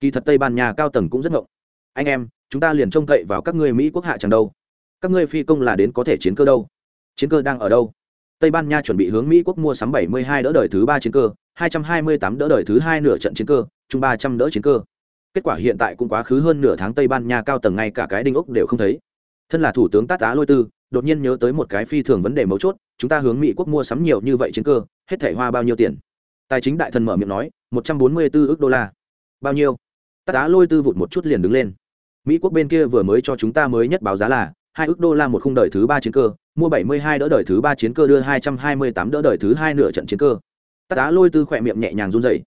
kỳ thật tây ban nha cao tầng cũng rất ngộng. anh em, chúng ta liền trông cậy vào các ngươi mỹ quốc hạ chẳng đâu. các ngươi phi công là đến có thể chiến cơ đâu. chiến cơ đang ở đâu? Tây ban nha chuẩn bị hướng mỹ quốc mua sắm 72 đỡ đời thứ ba chiến cơ 228 đỡ đời thứ hai nửa trận chiến cơ, chung 300 đỡ chiến cơ. Kết quả hiện tại cũng quá khứ hơn nửa tháng tây ban nha cao tầng ngay cả cái đinh ốc đều không thấy. Thân là thủ tướng tát Á lôi tư, đột nhiên nhớ tới một cái phi thường vấn đề mấu chốt, chúng ta hướng mỹ quốc mua sắm nhiều như vậy chiến cơ, hết thảy hoa bao nhiêu tiền? Tài chính đại thần mở miệng nói 144 ức đô la. Bao nhiêu? Tát Á lôi tư vụt một chút liền đứng lên. Mỹ quốc bên kia vừa mới cho chúng ta mới nhất báo giá là hai ước đô la một khung đời thứ ba chiến cơ, mua bảy mươi hai đỡ đời thứ ba chiến cơ, đưa hai trăm hai mươi tám đỡ đời thứ hai nửa trận chiến cơ. Tát á lôi tư khỏe miệng nhẹ nhàng run dày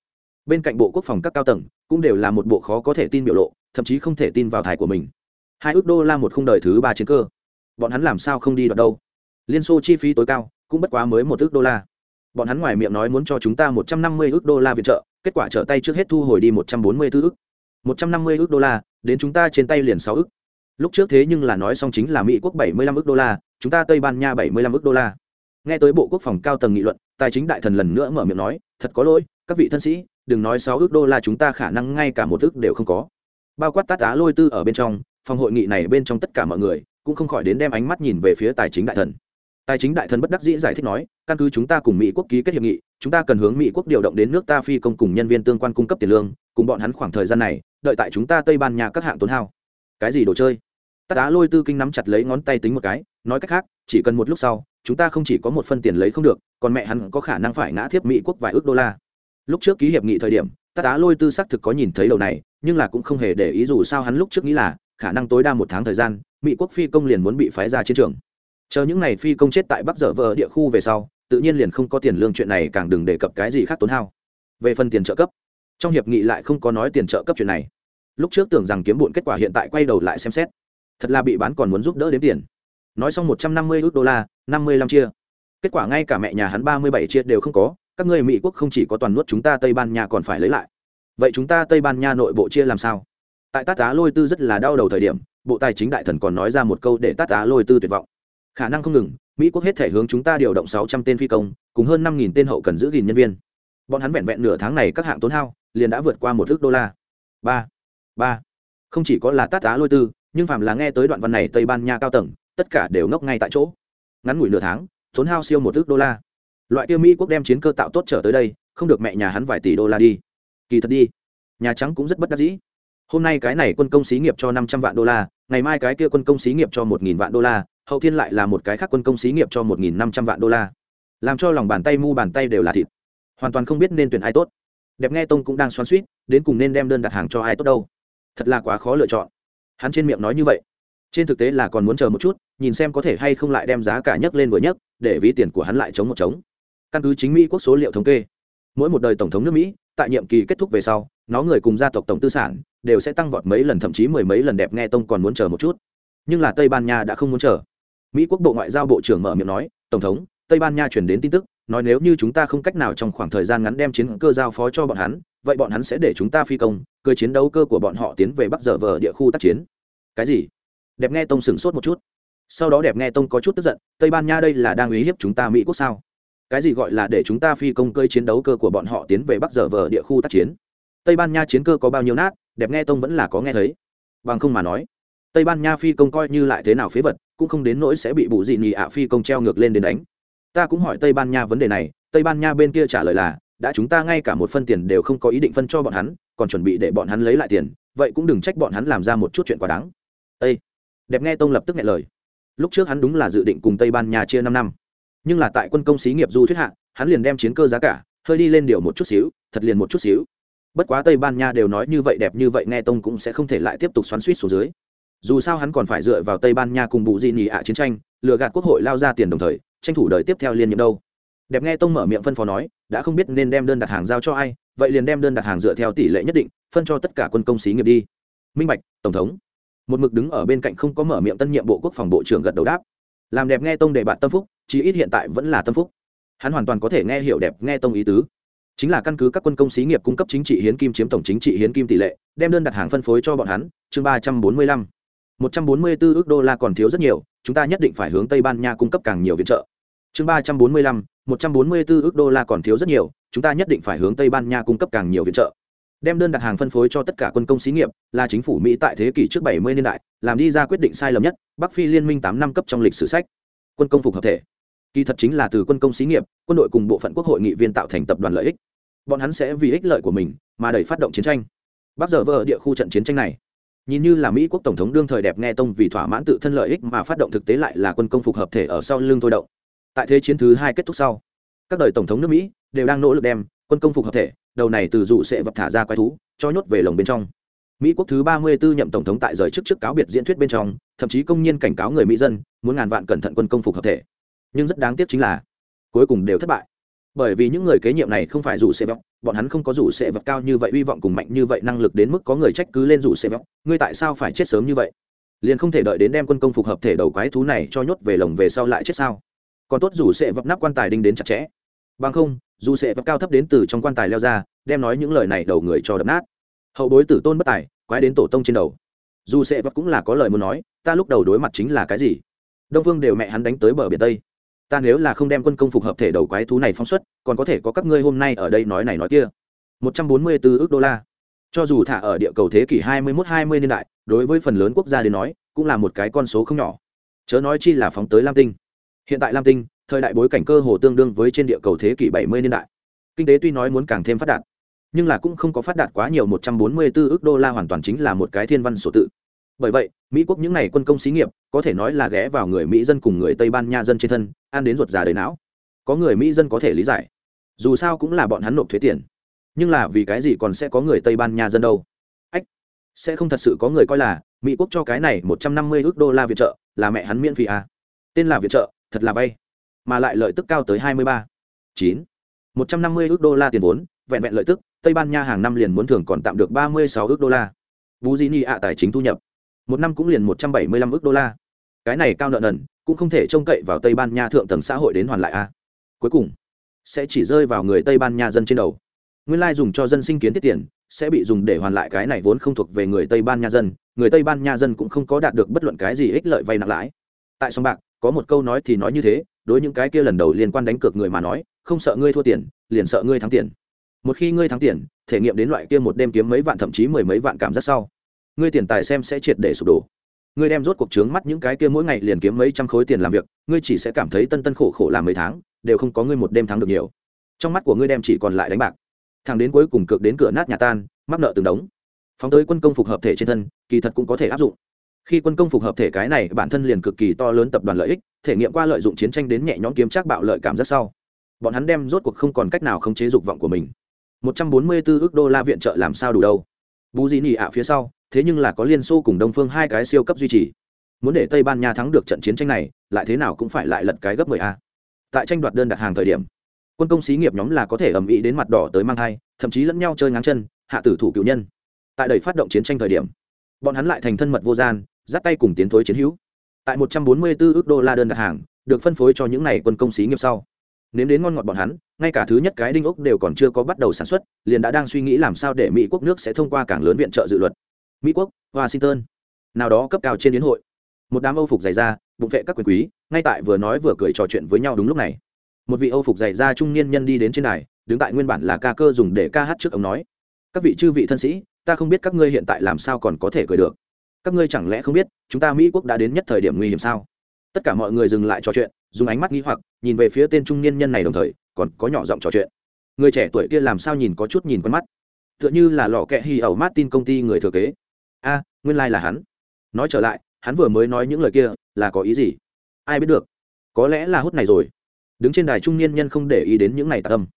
bên cạnh bộ quốc phòng các cao tầng cũng đều là một bộ khó có thể tin biểu lộ, thậm chí không thể tin vào thải của mình. Hai ước đô la một khung đời thứ ba chiến cơ. Bọn hắn làm sao không đi đoạt đâu? Liên xô chi phí tối cao cũng bất quá mới một ước đô la. Bọn hắn ngoài miệng nói muốn cho chúng ta một trăm năm mươi ước đô la viện trợ, kết quả trở tay trước hết thu hồi đi một trăm bốn mươi ước. một trăm năm mươi ước đô la, đến chúng ta trên tay liền sáu ước lúc trước thế nhưng là nói xong chính là mỹ quốc bảy mươi lăm đô la, chúng ta tây ban nha bảy mươi lăm đô la. Nghe tới bộ quốc phòng cao tầng nghị luận, tài chính đại thần lần nữa mở miệng nói, thật có lỗi, các vị thân sĩ, đừng nói sáu ức đô la chúng ta khả năng ngay cả một ức đều không có. Bao quát tát á lôi tư ở bên trong, phòng hội nghị này bên trong tất cả mọi người cũng không khỏi đến đem ánh mắt nhìn về phía tài chính đại thần. Tài chính đại thần bất đắc dĩ giải thích nói, căn cứ chúng ta cùng mỹ quốc ký kết hiệp nghị, chúng ta cần hướng mỹ quốc điều động đến nước ta phi công cùng nhân viên tương quan cung cấp tiền lương, cùng bọn hắn khoảng thời gian này, đợi tại chúng ta tây ban nha các hạng tốn hao. Cái gì đồ chơi? Ta đá lôi tư kinh nắm chặt lấy ngón tay tính một cái, nói cách khác, chỉ cần một lúc sau, chúng ta không chỉ có một phân tiền lấy không được, còn mẹ hắn có khả năng phải ngã thiếp mỹ quốc vài ước đô la. Lúc trước ký hiệp nghị thời điểm ta đá lôi tư xác thực có nhìn thấy đầu này, nhưng là cũng không hề để ý dù sao hắn lúc trước nghĩ là, khả năng tối đa một tháng thời gian, mỹ quốc phi công liền muốn bị phái ra chiến trường. Chờ những ngày phi công chết tại bắc dở vợ địa khu về sau, tự nhiên liền không có tiền lương chuyện này càng đừng đề cập cái gì khác tốn hao. Về phần tiền trợ cấp, trong hiệp nghị lại không có nói tiền trợ cấp chuyện này. Lúc trước tưởng rằng kiếm bụn kết quả hiện tại quay đầu lại xem xét thật là bị bán còn muốn giúp đỡ đến tiền. Nói xong một trăm năm mươi ước đô la, năm mươi lăm chia. Kết quả ngay cả mẹ nhà hắn ba mươi bảy chia đều không có, các người mỹ quốc không chỉ có toàn nuốt chúng ta tây ban nha còn phải lấy lại. Vậy chúng ta tây ban nha nội bộ chia làm sao? Tại tát tá lôi tư rất là đau đầu thời điểm, bộ tài chính đại thần còn nói ra một câu để tát tá lôi tư tuyệt vọng. Khả năng không ngừng, mỹ quốc hết thể hướng chúng ta điều động sáu trăm tên phi công, cùng hơn năm nghìn tên hậu cần giữ gìn nhân viên. Bọn hắn vẹn vẹn nửa tháng này các hạng tốn hao, liền đã vượt qua một ước đô la. Ba ba. Không chỉ có là tát tá lôi tư nhưng phạm là nghe tới đoạn văn này tây ban nha cao tầng, tất cả đều ngốc ngay tại chỗ. Ngắn ngủi nửa tháng thốn hao siêu một ước đô la. Loại kia mỹ quốc đem chiến cơ tạo tốt trở tới đây, không được mẹ nhà hắn vài tỷ đô la đi. Kỳ thật đi, nhà trắng cũng rất bất đắc dĩ. Hôm nay cái này quân công xí nghiệp cho năm trăm vạn đô la, ngày mai cái kia quân công xí nghiệp cho một nghìn vạn đô la, hậu thiên lại là một cái khác quân công xí nghiệp cho một nghìn năm trăm vạn đô la. Làm cho lòng bàn tay mu bàn tay đều là thịt. Hoàn toàn không biết nên tuyển ai tốt. Đẹp nghe tông cũng đang xoắn suýt, đến cùng nên đem đơn đặt hàng cho ai tốt đâu. Thật là quá khó lựa chọn hắn trên miệng nói như vậy. Trên thực tế là còn muốn chờ một chút, nhìn xem có thể hay không lại đem giá cả nhấc lên vừa nhấc, để ví tiền của hắn lại chống một chống. Căn cứ chính mỹ quốc số liệu thống kê, mỗi một đời tổng thống nước mỹ, tại nhiệm kỳ kết thúc về sau, nó người cùng gia tộc tổng tư sản đều sẽ tăng vọt mấy lần, thậm chí mười mấy lần đẹp nghe tông còn muốn chờ một chút. Nhưng là tây ban nha đã không muốn chờ. Mỹ quốc bộ ngoại giao bộ trưởng mở miệng nói, tổng thống, tây ban nha chuyển đến tin tức, nói nếu như chúng ta không cách nào trong khoảng thời gian ngắn đem chiến cơ giao phó cho bọn hắn vậy bọn hắn sẽ để chúng ta phi công cơ chiến đấu cơ của bọn họ tiến về bắc dở vờ địa khu tác chiến. Cái gì? Đẹp nghe tông sửng sốt một chút. Sau đó đẹp nghe tông có chút tức giận, tây ban nha đây là đang uy hiếp chúng ta mỹ quốc sao? Cái gì gọi là để chúng ta phi công cơi chiến đấu cơ của bọn họ tiến về bắc dở vờ địa khu tác chiến? Tây ban nha chiến cơ có bao nhiêu nát, đẹp nghe tông vẫn là có nghe thấy. Bằng không mà nói, tây ban nha phi công coi như lại thế nào phế vật, cũng không đến nỗi sẽ bị bụ dị nhị ạ phi công treo ngược lên đến đánh. Ta cũng hỏi tây ban nha vấn đề này, tây ban nha bên kia trả lời là đã chúng ta ngay cả một phân tiền đều không có ý định phân cho bọn hắn, còn chuẩn bị để bọn hắn lấy lại tiền, vậy cũng đừng trách bọn hắn làm ra một chút chuyện quá đáng. Ây đẹp nghe tông lập tức nghe lời. Lúc trước hắn đúng là dự định cùng tây ban nha chia năm năm. Nhưng là tại quân công xí nghiệp du thuyết hạ, hắn liền đem chiến cơ giá cả, hơi đi lên điều một chút xíu, thật liền một chút xíu. Bất quá tây ban nha đều nói như vậy đẹp như vậy nghe tông cũng sẽ không thể lại tiếp tục xoắn suýt xuống dưới. Dù sao hắn còn phải dựa vào tây ban nha cùng bù di nhì ạ chiến tranh, lừa gạt quốc hội lao ra tiền đồng thời, tranh thủ đời tiếp theo liên nhiệm đâu đẹp nghe tông mở miệng phân phó nói, đã không biết nên đem đơn đặt hàng giao cho ai, vậy liền đem đơn đặt hàng dựa theo tỷ lệ nhất định, phân cho tất cả quân công xí nghiệp đi. Minh bạch, tổng thống. Một mực đứng ở bên cạnh không có mở miệng tân nhiệm bộ quốc phòng bộ trưởng gật đầu đáp. Làm đẹp nghe tông để bạn tâm phúc, chí ít hiện tại vẫn là tâm phúc. Hắn hoàn toàn có thể nghe hiểu đẹp nghe tông ý tứ. Chính là căn cứ các quân công xí nghiệp cung cấp chính trị hiến kim chiếm tổng chính trị hiến kim tỷ lệ, đem đơn đặt hàng phân phối cho bọn hắn, chương ba trăm bốn mươi lăm. Một trăm bốn mươi bốn ước đô la còn thiếu rất nhiều, chúng ta nhất định phải hướng tây ban nha cung cấp càng nhiều viện trợ chương ba trăm bốn mươi lăm, một trăm bốn mươi bốn ước đô la còn thiếu rất nhiều, chúng ta nhất định phải hướng tây ban nha cung cấp càng nhiều viện trợ. Đem đơn đặt hàng phân phối cho tất cả quân công xí nghiệp, là chính phủ mỹ tại thế kỷ trước 70 niên đại, làm đi ra quyết định sai lầm nhất, bắc phi liên minh tám năm cấp trong lịch sử sách. Quân công phục hợp thể. Kỳ thật chính là từ quân công xí nghiệp, quân đội cùng bộ phận quốc hội nghị viên tạo thành tập đoàn lợi ích. Bọn hắn sẽ vì ích lợi của mình mà đẩy phát động chiến tranh. Bắc giờ vợ địa khu trận chiến tranh này. Nhìn như là mỹ quốc tổng thống đương thời đẹp nghe tông vì thỏa mãn tự thân lợi ích mà phát động thực tế lại là quân công phục hợp thể ở sau lưng thôi động tại thế chiến thứ hai kết thúc sau, các đời tổng thống nước mỹ đều đang nỗ lực đem quân công phục hợp thể, đầu này từ dụ sẽ vật thả ra quái thú, cho nhốt về lồng bên trong. Mỹ quốc thứ ba mươi 34 nhậm tổng thống tại rời chức trước cáo biệt diễn thuyết bên trong, thậm chí công nhiên cảnh cáo người mỹ dân muốn ngàn vạn cẩn thận quân công phục hợp thể. Nhưng rất đáng tiếc chính là, cuối cùng đều thất bại. Bởi vì những người kế nhiệm này không phải rủ xe vọng bọn hắn không có rủ xe vật cao như vậy uy vọng cùng mạnh như vậy, năng lực đến mức có người trách cứ lên rủ xe vọng ngươi tại sao phải chết sớm như vậy? Liền không thể đợi đến đem quân công phục hợp thể đầu quái thú này cho nhốt về lồng về sau lại chết sao? Còn tốt rủ sẽ vấp nắp quan tài đinh đến chặt chẽ. Bằng không, dù sẽ vấp cao thấp đến từ trong quan tài leo ra, đem nói những lời này đầu người cho đập nát. Hậu bối tử tôn bất tài, quái đến tổ tông trên đầu. Dù sẽ vấp cũng là có lời muốn nói, ta lúc đầu đối mặt chính là cái gì? Đông phương đều mẹ hắn đánh tới bờ biển tây. Ta nếu là không đem quân công phục hợp thể đầu quái thú này phóng xuất, còn có thể có các ngươi hôm nay ở đây nói này nói kia. Một trăm bốn mươi 144 ước đô la. Cho dù thả ở địa cầu thế kỷ hai mươi hai mươi niên đại, đối với phần lớn quốc gia đến nói, cũng là một cái con số không nhỏ. Chớ nói chi là phóng tới lam tinh hiện tại lam tinh, thời đại bối cảnh cơ hồ tương đương với trên địa cầu thế kỷ 70 niên đại. Kinh tế tuy nói muốn càng thêm phát đạt, nhưng là cũng không có phát đạt quá nhiều 144 ước đô la hoàn toàn chính là một cái thiên văn sổ tự. Bởi vậy, mỹ quốc những này quân công xí nghiệp, có thể nói là ghé vào người mỹ dân cùng người tây ban nha dân trên thân, ăn đến ruột già đầy não. Có người mỹ dân có thể lý giải. Dù sao cũng là bọn hắn nộp thuế tiền. Nhưng là vì cái gì còn sẽ có người tây ban nha dân đâu? Ách, sẽ không thật sự có người coi là mỹ quốc cho cái này một trăm năm mươi ước đô la viện trợ là mẹ hắn miễn phí à. tên là viện trợ thật là vay, mà lại lợi tức cao tới hai mươi ba, chín, một trăm năm mươi ước đô la tiền vốn, vẹn vẹn lợi tức, tây ban nha hàng năm liền muốn thường còn tạm được ba mươi sáu ước đô la. Bù di ni ạ, tài chính thu nhập, một năm cũng liền một trăm bảy mươi lăm ước đô la. Cái này cao nợ nần, cũng không thể trông cậy vào tây ban nha thượng tầng xã hội đến hoàn lại a. Cuối cùng, sẽ chỉ rơi vào người tây ban nha dân trên đầu. Nguyên lai dùng cho dân sinh kiến tiết tiền, sẽ bị dùng để hoàn lại cái này vốn không thuộc về người tây ban nha dân, người tây ban nha dân cũng không có đạt được bất luận cái gì ích lợi vay nặng lãi. Tại sông bạc có một câu nói thì nói như thế, đối những cái kia lần đầu liên quan đánh cược người mà nói, không sợ ngươi thua tiền, liền sợ ngươi thắng tiền. Một khi ngươi thắng tiền, thể nghiệm đến loại kia một đêm kiếm mấy vạn thậm chí mười mấy vạn cảm giác sau, ngươi tiền tài xem sẽ triệt để sụp đổ. Ngươi đem rốt cuộc trướng mắt những cái kia mỗi ngày liền kiếm mấy trăm khối tiền làm việc, ngươi chỉ sẽ cảm thấy tân tân khổ khổ làm mấy tháng, đều không có ngươi một đêm thắng được nhiều. Trong mắt của ngươi đem chỉ còn lại đánh bạc. Thằng đến cuối cùng cược đến cửa nát nhà tan, mắc nợ từng đống. Phóng tới quân công phục hợp thể trên thân, kỳ thật cũng có thể áp dụng khi quân công phục hợp thể cái này, bản thân liền cực kỳ to lớn tập đoàn lợi ích, thể nghiệm qua lợi dụng chiến tranh đến nhẹ nhõm kiếm trác bạo lợi cảm giác sau, bọn hắn đem rốt cuộc không còn cách nào khống chế dục vọng của mình. 144 ước đô la viện trợ làm sao đủ đâu? Bù dĩ nỉ ạ phía sau, thế nhưng là có liên xô cùng đông phương hai cái siêu cấp duy trì. Muốn để tây ban nha thắng được trận chiến tranh này, lại thế nào cũng phải lại lật cái gấp 10 a. Tại tranh đoạt đơn đặt hàng thời điểm, quân công xí nghiệp nhóm là có thể ầm ĩ đến mặt đỏ tới mang thai, thậm chí lẫn nhau chơi ngáng chân, hạ tử thủ cựu nhân. Tại đầy phát động chiến tranh thời điểm, bọn hắn lại thành thân mật vô gian dắt tay cùng tiến thối chiến hữu. Tại 144 ước đô la đơn đặt hàng, được phân phối cho những này quân công xí nghiệp sau. Nếm đến ngon ngọt bọn hắn, ngay cả thứ nhất cái đinh ốc đều còn chưa có bắt đầu sản xuất, liền đã đang suy nghĩ làm sao để mỹ quốc nước sẽ thông qua cảng lớn viện trợ dự luật. Mỹ quốc, washington. Nào đó cấp cao trên đến hội. Một đám âu phục dày da, bụng vệ các quyền quý, ngay tại vừa nói vừa cười trò chuyện với nhau đúng lúc này. Một vị âu phục dày da trung niên nhân đi đến trên đài, đứng tại nguyên bản là ca cơ dùng để ca hát trước ông nói. Các vị chư vị thân sĩ, ta không biết các ngươi hiện tại làm sao còn có thể cười được các ngươi chẳng lẽ không biết, chúng ta mỹ quốc đã đến nhất thời điểm nguy hiểm sao? Tất cả mọi người dừng lại trò chuyện, dùng ánh mắt nghi hoặc, nhìn về phía tên trung niên nhân này đồng thời, còn có nhỏ giọng trò chuyện. Người trẻ tuổi kia làm sao nhìn có chút nhìn quen mắt? Tựa như là lò kẹ hi ẩu martin công ty người thừa kế. A, nguyên lai、like、là hắn. Nói trở lại, hắn vừa mới nói những lời kia, là có ý gì? Ai biết được? Có lẽ là hút này rồi. Đứng trên đài trung niên nhân không để ý đến những này tạ tâm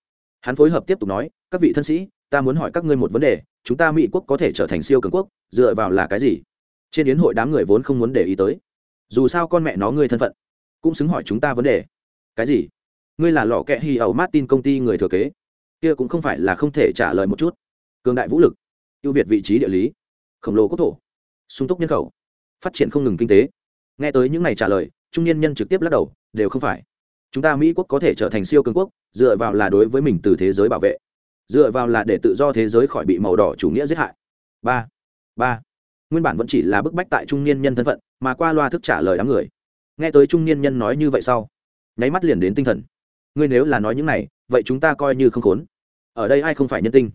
hắn phối hợp tiếp tục nói, các vị thân sĩ, ta muốn hỏi các ngươi một vấn đề, chúng ta mỹ quốc có thể trở thành siêu cường quốc, dựa vào là cái gì? Trên yến hội đám người vốn không muốn để ý tới. Dù sao con mẹ nó ngươi thân phận, cũng xứng hỏi chúng ta vấn đề. Cái gì? Ngươi là lò kẹ hi ẩu martin công ty người thừa kế. Kia cũng không phải là không thể trả lời một chút. Cường đại vũ lực, ưu việt vị trí địa lý, khổng lồ quốc thổ, sung túc nhân khẩu, phát triển không ngừng kinh tế. Nghe tới những này trả lời, trung niên nhân trực tiếp lắc đầu, đều không phải. Chúng ta mỹ quốc có thể trở thành siêu cường quốc, dựa vào là đối với mình từ thế giới bảo vệ. Dựa vào là để tự do thế giới khỏi bị màu đỏ chủ nghĩa giết hại. Ba ba nguyên bản vẫn chỉ là bức bách tại trung niên nhân thân phận, mà qua loa thức trả lời đám người. Nghe tới trung niên nhân nói như vậy sau, nháy mắt liền đến tinh thần. Ngươi nếu là nói những này, vậy chúng ta coi như không khốn. Ở đây ai không phải nhân tinh?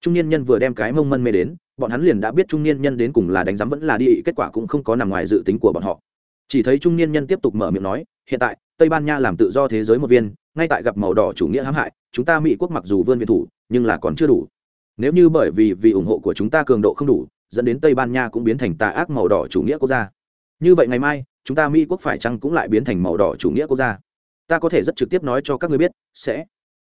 Trung niên nhân vừa đem cái mông mân mê đến, bọn hắn liền đã biết trung niên nhân đến cùng là đánh giám vẫn là đi, kết quả cũng không có nằm ngoài dự tính của bọn họ. Chỉ thấy trung niên nhân tiếp tục mở miệng nói, hiện tại, tây ban nha làm tự do thế giới một viên, ngay tại gặp màu đỏ chủ nghĩa hãm hại, chúng ta mỹ quốc mặc dù vươn viện thủ, nhưng là còn chưa đủ. Nếu như bởi vì vì ủng hộ của chúng ta cường độ không đủ dẫn đến tây ban nha cũng biến thành tà ác màu đỏ chủ nghĩa quốc gia. Như vậy ngày mai, chúng ta mỹ quốc phải chăng cũng lại biến thành màu đỏ chủ nghĩa quốc gia? Ta có thể rất trực tiếp nói cho các ngươi biết, sẽ.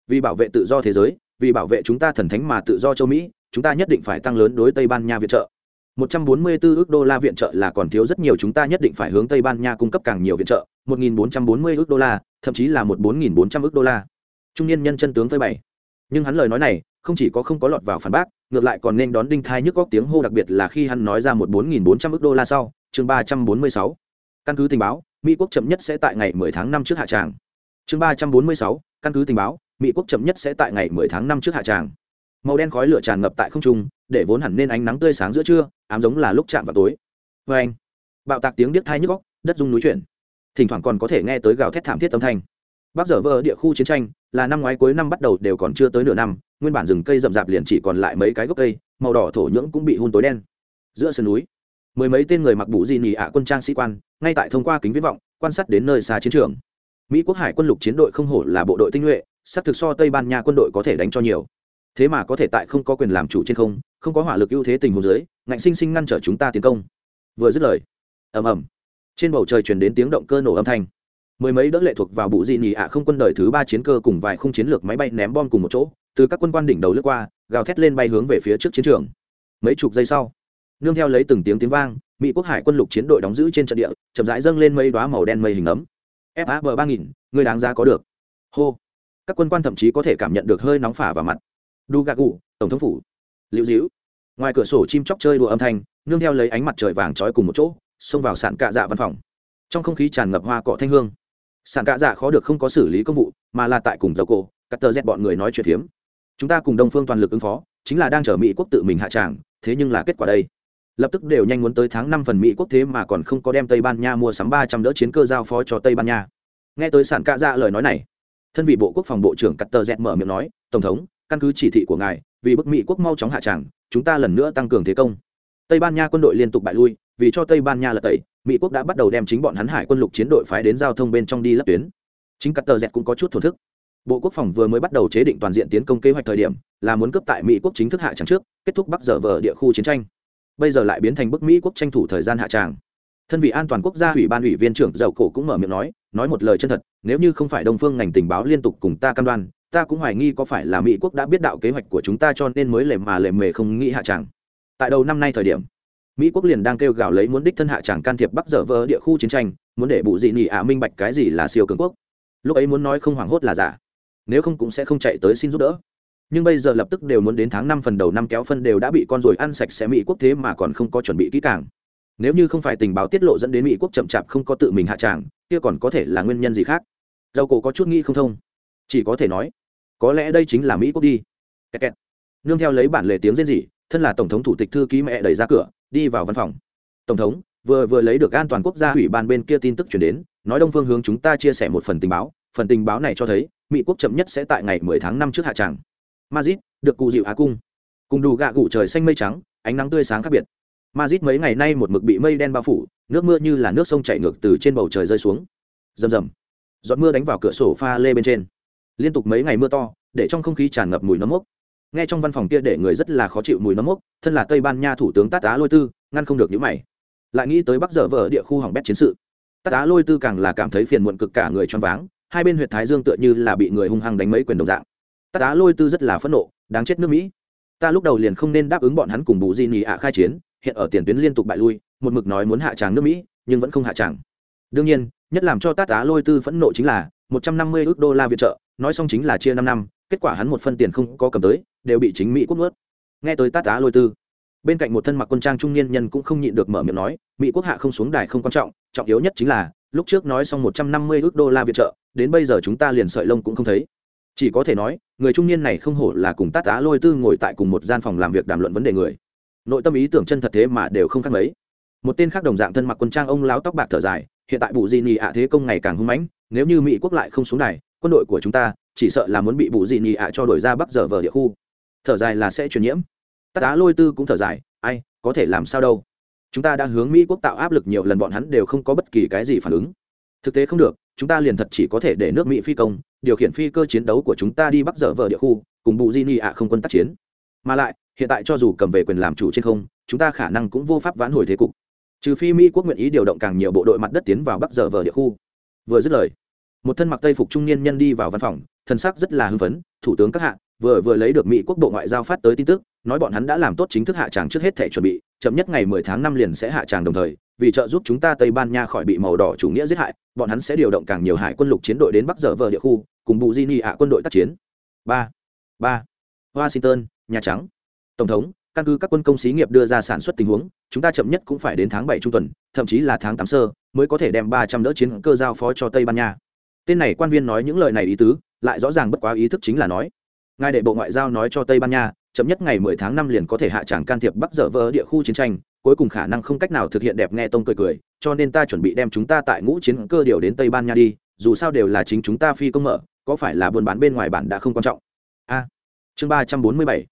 Vì bảo vệ tự do thế giới, vì bảo vệ chúng ta thần thánh mà tự do châu mỹ, chúng ta nhất định phải tăng lớn đối tây ban nha viện trợ. 144 ước đô la viện trợ là còn thiếu rất nhiều, chúng ta nhất định phải hướng tây ban nha cung cấp càng nhiều viện trợ. 1.440 ước đô la, thậm chí là một 4.400 ước đô la. Trung niên nhân chân tướng phơi bày nhưng hắn lời nói này không chỉ có không có lọt vào phản bác ngược lại còn nên đón đinh thai nhức góc tiếng hô đặc biệt là khi hắn nói ra một 4.400 ước đô la sau chương 346. căn cứ tình báo mỹ quốc chậm nhất sẽ tại ngày 10 tháng 5 trước hạ tràng. Chương 346, căn cứ tình báo mỹ quốc chậm nhất sẽ tại ngày 10 tháng 5 trước hạ tràng. Màu đen khói lửa tràn ngập tại không trung để vốn hẳn nên ánh nắng tươi sáng giữa trưa ám giống là lúc chạm vào tối. Vê anh bạo tạc tiếng điếc thai nhức góc đất rung núi chuyển. Thỉnh thoảng còn có thể nghe tới gào thét thảm thiết âm thanh. Bác dở vỡ địa khu chiến tranh là năm ngoái cuối năm bắt đầu đều còn chưa tới nửa năm, nguyên bản rừng cây rậm rạp liền chỉ còn lại mấy cái gốc cây, màu đỏ thổ nhưỡng cũng bị hun tối đen. Giữa sườn núi, mười mấy tên người mặc bụ di nỉ ạ quân trang sĩ quan, ngay tại thông qua kính viễn vọng, quan sát đến nơi xa chiến trường. Mỹ quốc hải quân lục chiến đội không hổ là bộ đội tinh nhuệ, xác thực so tây ban nha quân đội có thể đánh cho nhiều. Thế mà có thể tại không có quyền làm chủ trên không không có hỏa lực ưu thế tình huống dưới, ngạnh sinh sinh ngăn trở chúng ta tiến công. Vừa dứt lời, ầm ầm, trên bầu trời truyền đến tiếng động cơ nổ âm thanh mười mấy đỡ lệ thuộc vào bụ dị nỉ ạ không quân đời thứ ba chiến cơ cùng vài khung chiến lược máy bay ném bom cùng một chỗ, từ các quân quan đỉnh đầu lướt qua, gào thét lên bay hướng về phía trước chiến trường. Mấy chục giây sau, nương theo lấy từng tiếng tiếng vang, mỹ quốc hải quân lục chiến đội đóng giữ trên trận địa, chậm rãi dâng lên mây đoá màu đen mây hình ấm. Fab ba nghìn, người đáng giá có được. Hô. Các quân quan thậm chí có thể cảm nhận được hơi nóng phả vào mặt. Đu gà gù tổng thống phủ. Liễu dĩu ngoài cửa sổ chim chóc chơi đùa âm thanh, nương theo lấy ánh mặt trời vàng trói cùng một chỗ, xông vào sàn cạ dạ văn phòng. Trong không khí tràn ngập hoa cỏ thanh hương sàn cạ dạ khó được không có xử lý công vụ, mà là tại cùng dầu cổ, cắt tờ dẹt bọn người nói chuyện phiếm. Chúng ta cùng đông phương toàn lực ứng phó, chính là đang chở mỹ quốc tự mình hạ tràng, thế nhưng là kết quả đây. Lập tức đều nhanh muốn tới tháng năm phần mỹ quốc thế mà còn không có đem tây ban nha mua sắm ba trăm đỡ chiến cơ giao phó cho tây ban nha. Nghe tới sản cạ dạ lời nói này, thân vị bộ quốc phòng bộ trưởng cắt tờ dẹt mở miệng nói, tổng thống, căn cứ chỉ thị của ngài, vì bức mỹ quốc mau chóng hạ tràng, chúng ta lần nữa tăng cường thế công. Tây ban nha quân đội liên tục bại lui, vì cho tây ban nha lật tẩy mỹ quốc đã bắt đầu đem chính bọn hắn hải quân lục chiến đội phái đến giao thông bên trong đi lấp tuyến chính cắt tờ dẹt cũng có chút thổn thức bộ quốc phòng vừa mới bắt đầu chế định toàn diện tiến công kế hoạch thời điểm là muốn cấp tại mỹ quốc chính thức hạ tràng trước kết thúc bắc dở vờ địa khu chiến tranh bây giờ lại biến thành bức mỹ quốc tranh thủ thời gian hạ tràng thân vị an toàn quốc gia ủy ban ủy viên trưởng dầu cổ cũng mở miệng nói nói một lời chân thật nếu như không phải đông phương ngành tình báo liên tục cùng ta cam đoan ta cũng hoài nghi có phải là mỹ quốc đã biết đạo kế hoạch của chúng ta cho nên mới lề mà lề mề không nghĩ hạ tràng tại đầu năm nay thời điểm mỹ quốc liền đang kêu gào lấy muốn đích thân hạ chẳng can thiệp bắc dở vỡ địa khu chiến tranh, muốn để bụ dị nị ạ minh bạch cái gì là siêu cường quốc. Lúc ấy muốn nói không hoảng hốt là giả, nếu không cũng sẽ không chạy tới xin giúp đỡ. Nhưng bây giờ lập tức đều muốn đến tháng năm phần đầu năm kéo phân đều đã bị con rồi ăn sạch sẽ mỹ quốc thế mà còn không có chuẩn bị kỹ càng. Nếu như không phải tình báo tiết lộ dẫn đến mỹ quốc chậm chạp không có tự mình hạ tràng, kia còn có thể là nguyên nhân gì khác? Dầu cổ có chút nghĩ không thông. Chỉ có thể nói, có lẽ đây chính là mỹ quốc đi. Kẹt kẹt. nương theo lấy bản lề tiếng rên rỉ, thân là tổng thống thủ tịch thư ký mẹ đẩy ra cửa đi vào văn phòng. Tổng thống, vừa vừa lấy được an toàn quốc gia ủy ban bên kia tin tức chuyển đến, nói đông phương hướng chúng ta chia sẻ một phần tình báo, phần tình báo này cho thấy, mỹ quốc chậm nhất sẽ tại ngày 10 tháng 5 trước hạ tràng. Mazit được cụ dịu á cung. Cùng đủ gạ cụ trời xanh mây trắng, ánh nắng tươi sáng khác biệt. Mazit mấy ngày nay một mực bị mây đen bao phủ, nước mưa như là nước sông chảy ngược từ trên bầu trời rơi xuống. Rầm rầm. Giọt mưa đánh vào cửa sổ pha lê bên trên. Liên tục mấy ngày mưa to, để trong không khí tràn ngập mùi nấm mốc nghe trong văn phòng kia để người rất là khó chịu mùi nấm mốc, thân là tây ban nha thủ tướng tát á lôi tư, ngăn không được những mày. Lại nghĩ tới bắc dở vở địa khu hỏng bét chiến sự. Tát á lôi tư càng là cảm thấy phiền muộn cực cả người choáng váng, hai bên huyện thái dương tựa như là bị người hung hăng đánh mấy quyền đồng dạng. Tát á lôi tư rất là phẫn nộ, đáng chết nước mỹ. Ta lúc đầu liền không nên đáp ứng bọn hắn cùng bù di nhì ạ khai chiến, hiện ở tiền tuyến liên tục bại lui, một mực nói muốn hạ tràng nước mỹ, nhưng vẫn không hạ tràng. Đương nhiên, nhất làm cho tát á lôi tư phẫn nộ chính là một trăm năm mươi ước đô la viện trợ, nói xong chính là chia năm năm kết quả hắn một phân tiền không có cầm tới, đều bị chính mỹ quốc nuốt. Nghe tới tát á lôi tư, bên cạnh một thân mặc quân trang trung niên nhân cũng không nhịn được mở miệng nói, mỹ quốc hạ không xuống đài không quan trọng trọng yếu nhất chính là, lúc trước nói xong một trăm năm mươi ước đô la viện trợ, đến bây giờ chúng ta liền sợi lông cũng không thấy. Chỉ có thể nói, người trung niên này không hổ là cùng tát á lôi tư ngồi tại cùng một gian phòng làm việc đàm luận vấn đề người. Nội tâm ý tưởng chân thật thế mà đều không khác mấy. Một tên khác đồng dạng thân mặc quân trang ông láo tóc bạc thở dài, hiện tại bụ di nhì ạ thế công ngày càng hung mãnh, nếu như mỹ quốc lại không xuống này quân đội của chúng ta chỉ sợ là muốn bị bụ di nhị ạ cho đổi ra bắc dở vờ địa khu. Thở dài là sẽ truyền nhiễm. Tát á lôi tư cũng thở dài, ai, có thể làm sao đâu. Chúng ta đã hướng mỹ quốc tạo áp lực nhiều lần, bọn hắn đều không có bất kỳ cái gì phản ứng. Thực tế không được, chúng ta liền thật chỉ có thể để nước mỹ phi công điều khiển phi cơ chiến đấu của chúng ta đi bắc dở vờ địa khu, cùng bụ di ni ạ không quân tác chiến. Mà lại, hiện tại cho dù cầm về quyền làm chủ trên không, chúng ta khả năng cũng vô pháp vãn hồi thế cục. Trừ phi mỹ quốc nguyện ý điều động càng nhiều bộ đội mặt đất tiến vào bắc dở vờ địa khu. Vừa dứt lời một thân mặc tây phục trung niên nhân đi vào văn phòng thân sắc rất là hưng phấn, thủ tướng các hạ, vừa vừa lấy được mỹ quốc bộ ngoại giao phát tới tin tức, nói bọn hắn đã làm tốt chính thức hạ tràng trước hết thể chuẩn bị, chậm nhất ngày 10 tháng 5 liền sẽ hạ tràng đồng thời, vì trợ giúp chúng ta tây ban nha khỏi bị màu đỏ chủ nghĩa giết hại, bọn hắn sẽ điều động càng nhiều hải quân lục chiến đội đến bắc dở vờ địa khu, cùng bù di ni ạ quân đội tác chiến. Ba ba. Washington, nhà trắng. Tổng thống, căn cứ các quân công xí nghiệp đưa ra sản xuất tình huống, chúng ta chậm nhất cũng phải đến tháng bảy trung tuần, thậm chí là tháng tám sơ, mới có thể đem ba trăm đỡ chiến cơ giao phó cho tây ban nha tên này quan viên nói những lời này ý tứ, lại rõ ràng bất quá ý thức chính là nói. Ngài để bộ ngoại giao nói cho tây ban nha, chậm nhất ngày mười tháng năm liền có thể hạ tràng can thiệp bắc dở vỡ địa khu chiến tranh, cuối cùng khả năng không cách nào thực hiện đẹp nghe tông cười cười, cho nên ta chuẩn bị đem chúng ta tại ngũ chiến cơ điều đến tây ban nha đi, dù sao đều là chính chúng ta phi công mở, có phải là buôn bán bên ngoài bản đã không quan trọng? A. Chương ba trăm bốn mươi bảy.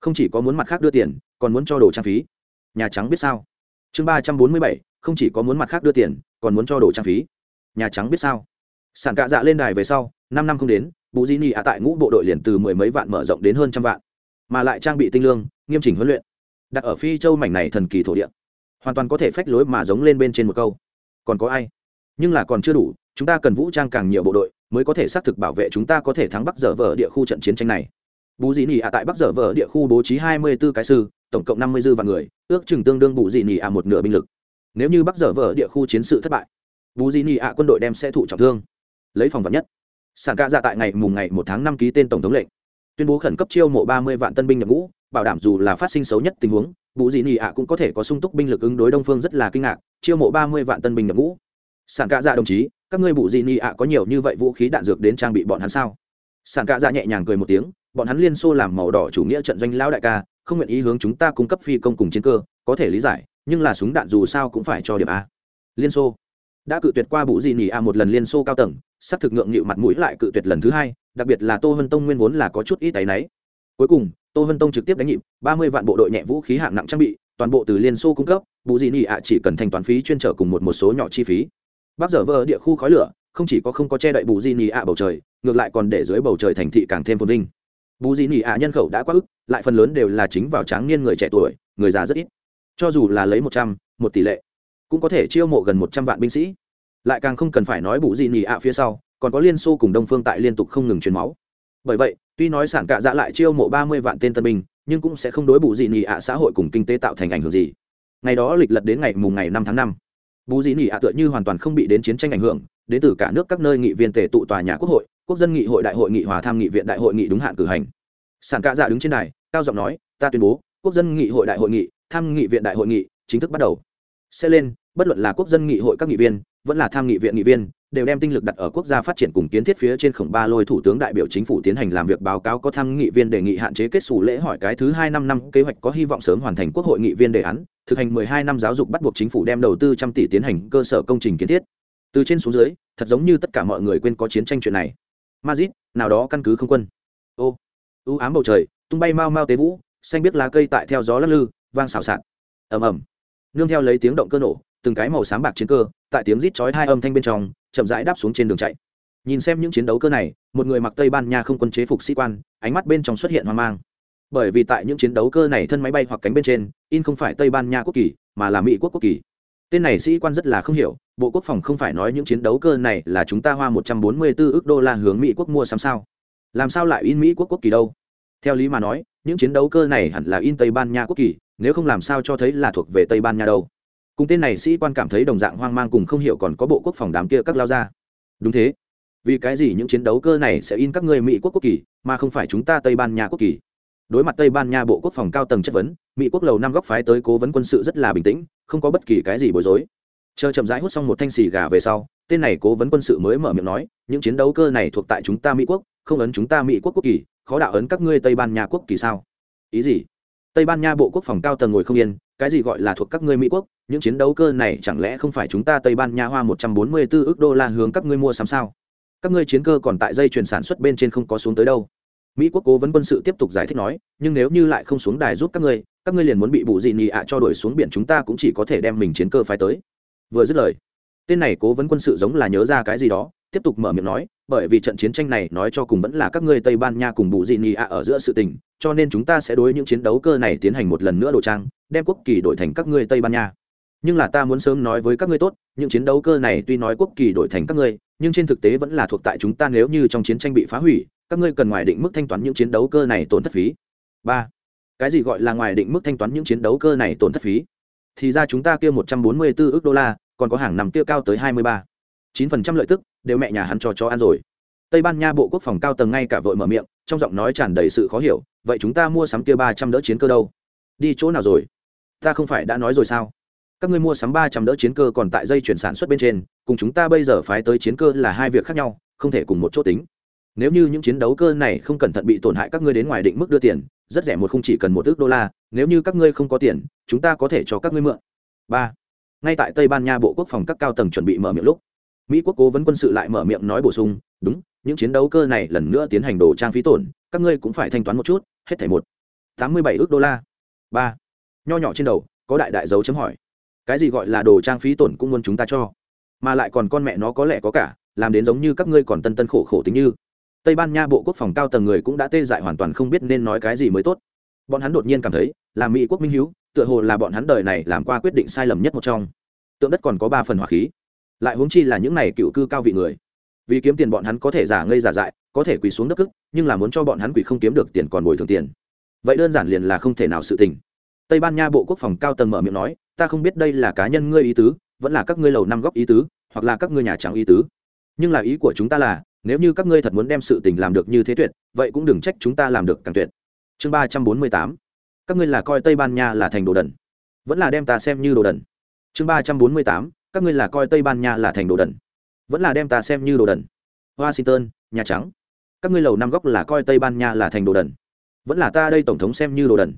Không chỉ có muốn mặt khác đưa tiền, còn muốn cho đồ trang phí. Nhà trắng biết sao? Chương ba trăm bốn mươi bảy. Không chỉ có muốn mặt khác đưa tiền, còn muốn cho đồ trang phí. Nhà trắng biết sao? Sản cạ dạ lên đài về sau, năm năm không đến, bù di nị ạ tại ngũ bộ đội liền từ mười mấy vạn mở rộng đến hơn trăm vạn, mà lại trang bị tinh lương, nghiêm chỉnh huấn luyện, đặt ở phi châu mảnh này thần kỳ thổ địa. Hoàn toàn có thể phách lối mà giống lên bên trên một câu. Còn có ai? Nhưng là còn chưa đủ, chúng ta cần vũ trang càng nhiều bộ đội, mới có thể xác thực bảo vệ chúng ta có thể thắng bắc dở vở địa khu trận chiến tranh này. Bù dị nỉ ạ tại bắc dở vở địa khu bố trí hai mươi 24 cái sư, tổng cộng năm mươi dư vạn người, ước chừng tương đương bù dị nỉ ạ một nửa binh lực. Nếu như bắc dở vở địa khu chiến sự thất bại, bù dị nỉ ạ quân đội đem sẽ thụ trọng thương lấy phòng vật nhất. Sản ca dạ tại ngày mùng ngày một tháng năm ký tên tổng thống lệnh. Tuyên bố khẩn cấp chiêu mộ ba mươi vạn tân binh nhập ngũ, bảo đảm dù là phát sinh xấu nhất tình huống vụ dị nị ạ cũng có thể có sung túc binh lực ứng đối đông phương rất là kinh ngạc, chiêu mộ ba mươi vạn tân binh nhập ngũ. Sản ca dạ đồng chí, các ngươi vụ dị nị ạ có nhiều như vậy vũ khí đạn dược đến trang bị bọn hắn sao? Sản ca dạ nhẹ nhàng cười một tiếng, bọn hắn liên xô làm màu đỏ chủ nghĩa trận doanh lão đại ca, không nguyện ý hướng chúng ta cung cấp phi công cùng chiến cơ, có thể lý giải, nhưng là súng đạn dù sao cũng phải cho điểm a. Liên xô. Đã cự tuyệt qua vụ dị nị a một lần liên xô cao tầng sắp thực ngượng nghịu mặt mũi lại cự tuyệt lần thứ hai, đặc biệt là tô vân tông nguyên vốn là có chút ít tay náy. Cuối cùng, tô vân tông trực tiếp đánh nhịp, ba mươi vạn bộ đội nhẹ vũ khí hạng nặng trang bị, toàn bộ từ liên xô cung cấp, bù dị nị ạ chỉ cần thanh toán phí chuyên trở cùng một một số nhỏ chi phí. Bác Dở vỡ địa khu khói lửa, không chỉ có không có che đậy bù dị nị ạ bầu trời, ngược lại còn để dưới bầu trời thành thị càng thêm phồn vinh. Bù dị nị ạ nhân khẩu đã quá ức, lại phần lớn đều là chính vào tráng niên người trẻ tuổi, người già rất ít. Cho dù là lấy một trăm, một tỷ lệ, cũng có thể chiêu mộ gần một trăm vạn binh sĩ lại càng không cần phải nói bù gì nhì ạ phía sau, còn có liên xô cùng đông phương tại liên tục không ngừng truyền máu. Bởi vậy, tuy nói sản cạ dạ lại chiêu mộ ba mươi vạn tên tân binh, nhưng cũng sẽ không đối bù gì nhì ạ xã hội cùng kinh tế tạo thành ảnh hưởng gì. Ngày đó lịch lật đến ngày mùng ngày năm tháng năm, bù gì nỉ ạ tựa như hoàn toàn không bị đến chiến tranh ảnh hưởng, đến từ cả nước các nơi nghị viên tề tụ tòa nhà quốc hội, quốc dân nghị hội đại hội nghị hòa tham nghị viện đại hội nghị đúng hạn cử hành. Sản cạ dạ đứng trên đài, cao giọng nói, ta tuyên bố, quốc dân nghị hội đại hội nghị, tham nghị viện đại hội nghị chính thức bắt đầu. Sẽ lên bất luận là quốc dân nghị hội các nghị viên, vẫn là tham nghị viện nghị viên, đều đem tinh lực đặt ở quốc gia phát triển cùng kiến thiết phía trên khổng ba lôi thủ tướng đại biểu chính phủ tiến hành làm việc báo cáo có tham nghị viên đề nghị hạn chế kết xù lễ hỏi cái thứ hai năm năm, kế hoạch có hy vọng sớm hoàn thành quốc hội nghị viên đề án, thực hành mười hai năm giáo dục bắt buộc chính phủ đem đầu tư trăm tỷ tiến hành cơ sở công trình kiến thiết. Từ trên xuống dưới, thật giống như tất cả mọi người quên có chiến tranh chuyện này. Mazit nào đó căn cứ không quân. Ô, u ám bầu trời, tung bay mau mau tế vũ, xanh biết lá cây tại theo gió lắc lư, vang xào xạc. Ầm ầm. Nương theo lấy tiếng động cơ nổ từng cái màu sáng bạc chiến cơ, tại tiếng rít chói hai âm thanh bên trong, chậm rãi đáp xuống trên đường chạy. Nhìn xem những chiến đấu cơ này, một người mặc tây ban nha không quân chế phục sĩ quan, ánh mắt bên trong xuất hiện hoang mang. Bởi vì tại những chiến đấu cơ này thân máy bay hoặc cánh bên trên, in không phải tây ban nha quốc kỳ, mà là mỹ quốc quốc kỳ. Tên này sĩ quan rất là không hiểu, bộ quốc phòng không phải nói những chiến đấu cơ này là chúng ta hoa một trăm bốn mươi 144 ước đô la hướng mỹ quốc mua sắm sao? Làm sao lại in mỹ quốc quốc kỳ đâu? Theo lý mà nói, những chiến đấu cơ này hẳn là in tây ban nha quốc kỳ, nếu không làm sao cho thấy là thuộc về tây ban nha đâu? Cùng tên này sĩ quan cảm thấy đồng dạng hoang mang cùng không hiểu còn có bộ quốc phòng đám kia các lao ra. Đúng thế. Vì cái gì những chiến đấu cơ này sẽ in các người mỹ quốc quốc kỳ, mà không phải chúng ta tây ban nha quốc kỳ? Đối mặt tây ban nha bộ quốc phòng cao tầng chất vấn, mỹ quốc lầu năm góc phái tới cố vấn quân sự rất là bình tĩnh, không có bất kỳ cái gì bối rối. Chờ chậm rãi hút xong một thanh xì gà về sau, tên này cố vấn quân sự mới mở miệng nói, những chiến đấu cơ này thuộc tại chúng ta mỹ quốc, không ấn chúng ta mỹ quốc quốc kỳ, khó đạo ấn các ngươi tây ban nha quốc kỳ sao? Ý gì? Tây ban nha bộ quốc phòng cao tầng ngồi không yên cái gì gọi là thuộc các ngươi mỹ quốc, những chiến đấu cơ này chẳng lẽ không phải chúng ta tây ban nha hoa một trăm bốn mươi 144 ước đô la hướng các ngươi mua sắm sao? Các ngươi chiến cơ còn tại dây chuyền sản xuất bên trên không có xuống tới đâu. Mỹ quốc cố vấn quân sự tiếp tục giải thích nói, nhưng nếu như lại không xuống đài giúp các ngươi các ngươi liền muốn bị bụ dị nhị ạ cho đuổi xuống biển chúng ta cũng chỉ có thể đem mình chiến cơ phái tới. Vừa dứt lời, tên này cố vấn quân sự giống là nhớ ra cái gì đó tiếp tục mở miệng nói, bởi vì trận chiến tranh này nói cho cùng vẫn là các ngươi tây ban nha cùng bù dị nị ạ ở giữa sự tình, cho nên chúng ta sẽ đối những chiến đấu cơ này tiến hành một lần nữa đồ trang, đem quốc kỳ đổi thành các ngươi tây ban nha. Nhưng là ta muốn sớm nói với các ngươi tốt, những chiến đấu cơ này tuy nói quốc kỳ đổi thành các ngươi, nhưng trên thực tế vẫn là thuộc tại chúng ta nếu như trong chiến tranh bị phá hủy, các ngươi cần ngoài định mức thanh toán những chiến đấu cơ này tổn thất phí. Ba, cái gì gọi là ngoài định mức thanh toán những chiến đấu cơ này tổn thất phí? Thì ra chúng ta kia một trăm bốn mươi bốn ước đô la, còn có hàng năm kia cao tới hai mươi ba chín phần trăm lợi tức, đều mẹ nhà hắn cho cho ăn rồi. Tây ban nha bộ quốc phòng cao tầng ngay cả vội mở miệng, trong giọng nói tràn đầy sự khó hiểu, vậy chúng ta mua sắm kia ba trăm đỡ chiến cơ đâu? Đi chỗ nào rồi? Ta không phải đã nói rồi sao? Các ngươi mua sắm ba trăm đỡ chiến cơ còn tại dây chuyển sản xuất bên trên, cùng chúng ta bây giờ phái tới chiến cơ là hai việc khác nhau, không thể cùng một chỗ tính. Nếu như những chiến đấu cơ này không cẩn thận bị tổn hại các ngươi đến ngoài định mức đưa tiền, rất rẻ một không chỉ cần một ước đô la, nếu như các ngươi không có tiền, chúng ta có thể cho các ngươi mượn. Ba. Ngay tại tây ban nha bộ quốc phòng các cao tầng chuẩn bị mở miệng lúc mỹ quốc cố vấn quân sự lại mở miệng nói bổ sung, đúng, những chiến đấu cơ này lần nữa tiến hành đồ trang phí tổn, các ngươi cũng phải thanh toán một chút, hết thảy một tám mươi bảy ước đô la. Ba, nho nhỏ trên đầu, có đại đại dấu chấm hỏi, cái gì gọi là đồ trang phí tổn cũng muốn chúng ta cho? Mà lại còn con mẹ nó có lẽ có cả, làm đến giống như các ngươi còn tân tân khổ khổ tính như. Tây ban nha bộ quốc phòng cao tầng người cũng đã tê dại hoàn toàn không biết nên nói cái gì mới tốt. Bọn hắn đột nhiên cảm thấy, là mỹ quốc minh h tựa hồ là bọn hắn đời này làm qua quyết định sai lầm nhất một trong. Tượng đất còn có ba phần hỏa khí lại huống chi là những này cựu cư cao vị người. Vì kiếm tiền bọn hắn có thể giả ngây giả dại, có thể quỳ xuống đất cức, nhưng là muốn cho bọn hắn quỳ không kiếm được tiền còn bồi thường tiền. Vậy đơn giản liền là không thể nào sự tình. Tây ban nha bộ quốc phòng cao tầng mở miệng nói, ta không biết đây là cá nhân ngươi ý tứ, vẫn là các ngươi lầu năm góc ý tứ, hoặc là các ngươi nhà trắng ý tứ. Nhưng là ý của chúng ta là, nếu như các ngươi thật muốn đem sự tình làm được như thế tuyệt, vậy cũng đừng trách chúng ta làm được càng tuyệt. Chương ba trăm bốn mươi tám, các ngươi là coi tây ban nha là thành đồ đần, vẫn là đem ta xem như đồ đần. Chương ba trăm bốn mươi tám các ngươi là coi tây ban nha là thành đồ đần. Vẫn là đem ta xem như đồ đần. Washington, nhà trắng. Các ngươi lầu năm góc là coi tây ban nha là thành đồ đần. Vẫn là ta đây tổng thống xem như đồ đần.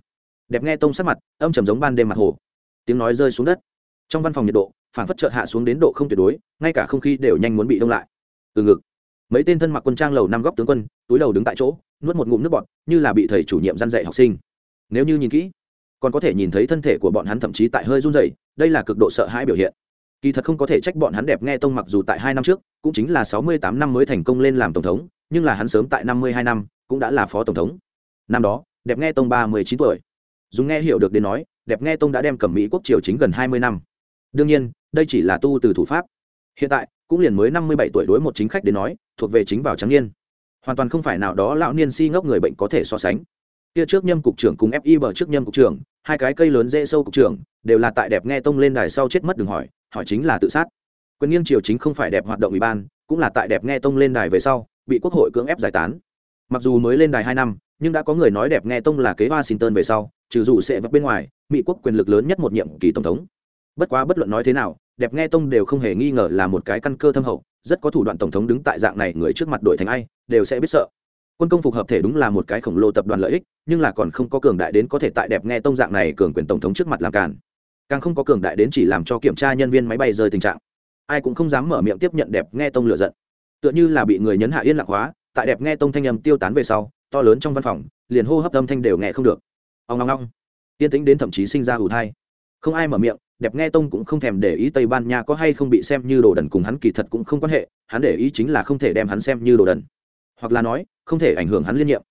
Đẹp nghe tông sắc mặt, âm trầm giống ban đêm mặt hồ. Tiếng nói rơi xuống đất. Trong văn phòng nhiệt độ phản phất chợt hạ xuống đến độ không tuyệt đối, ngay cả không khí đều nhanh muốn bị đông lại. Từ ngực, mấy tên thân mặc quân trang lầu năm góc tướng quân, túi đầu đứng tại chỗ, nuốt một ngụm nước bọt, như là bị thầy chủ nhiệm dăn dạy học sinh. Nếu như nhìn kỹ, còn có thể nhìn thấy thân thể của bọn hắn thậm chí tại hơi run rẩy, đây là cực độ sợ hãi biểu hiện kỳ thật không có thể trách bọn hắn đẹp nghe tông mặc dù tại hai năm trước, cũng chính là sáu mươi tám năm mới thành công lên làm tổng thống, nhưng là hắn sớm tại năm mươi hai năm, cũng đã là phó tổng thống. Năm đó, đẹp nghe tông ba mươi chín tuổi. Dùng nghe hiểu được đến nói, đẹp nghe tông đã đem cầm mỹ quốc triều chính gần hai mươi năm. Đương nhiên, đây chỉ là tu từ thủ pháp. Hiện tại, cũng liền mới năm mươi bảy tuổi đối một chính khách đến nói, thuộc về chính vào trắng niên. Hoàn toàn không phải nào đó lão niên si ngốc người bệnh có thể so sánh. Kia trước nhâm cục trưởng cùng fi bờ trước nhâm cục trưởng, hai cái cây lớn dễ sâu cục trưởng, đều là tại đẹp nghe tông lên đài sau chết mất đừng hỏi hỏi chính là tự sát. Quyền nghiêng triều chính không phải đẹp hoạt động ủy ban, cũng là tại đẹp nghe tông lên đài về sau, bị quốc hội cưỡng ép giải tán. Mặc dù mới lên đài hai năm, nhưng đã có người nói đẹp nghe tông là kế washington về sau, trừ dù sẽ vấp bên ngoài, mỹ quốc quyền lực lớn nhất một nhiệm kỳ tổng thống. Bất quá bất luận nói thế nào, đẹp nghe tông đều không hề nghi ngờ là một cái căn cơ thâm hậu, rất có thủ đoạn tổng thống đứng tại dạng này người trước mặt đội thành ai, đều sẽ biết sợ. Quân công phục hợp thể đúng là một cái khổng lồ tập đoàn lợi ích, nhưng là còn không có cường đại đến có thể tại đẹp nghe tông dạng này cường quyền tổng thống trước mặt làm cản càng không có cường đại đến chỉ làm cho kiểm tra nhân viên máy bay rơi tình trạng. Ai cũng không dám mở miệng tiếp nhận đẹp nghe tông lựa giận. Tựa như là bị người nhấn hạ yên lạc hóa, tại đẹp nghe tông thanh âm tiêu tán về sau, to lớn trong văn phòng, liền hô hấp âm thanh đều nghe không được. Ông ngong ngong yên tĩnh đến thậm chí sinh ra ủ thai. Không ai mở miệng, đẹp nghe tông cũng không thèm để ý tây ban nha có hay không bị xem như đồ đần cùng hắn kỳ thật cũng không quan hệ, hắn để ý chính là không thể đem hắn xem như đồ đần. Hoặc là nói, không thể ảnh hưởng hắn liên nhiệm.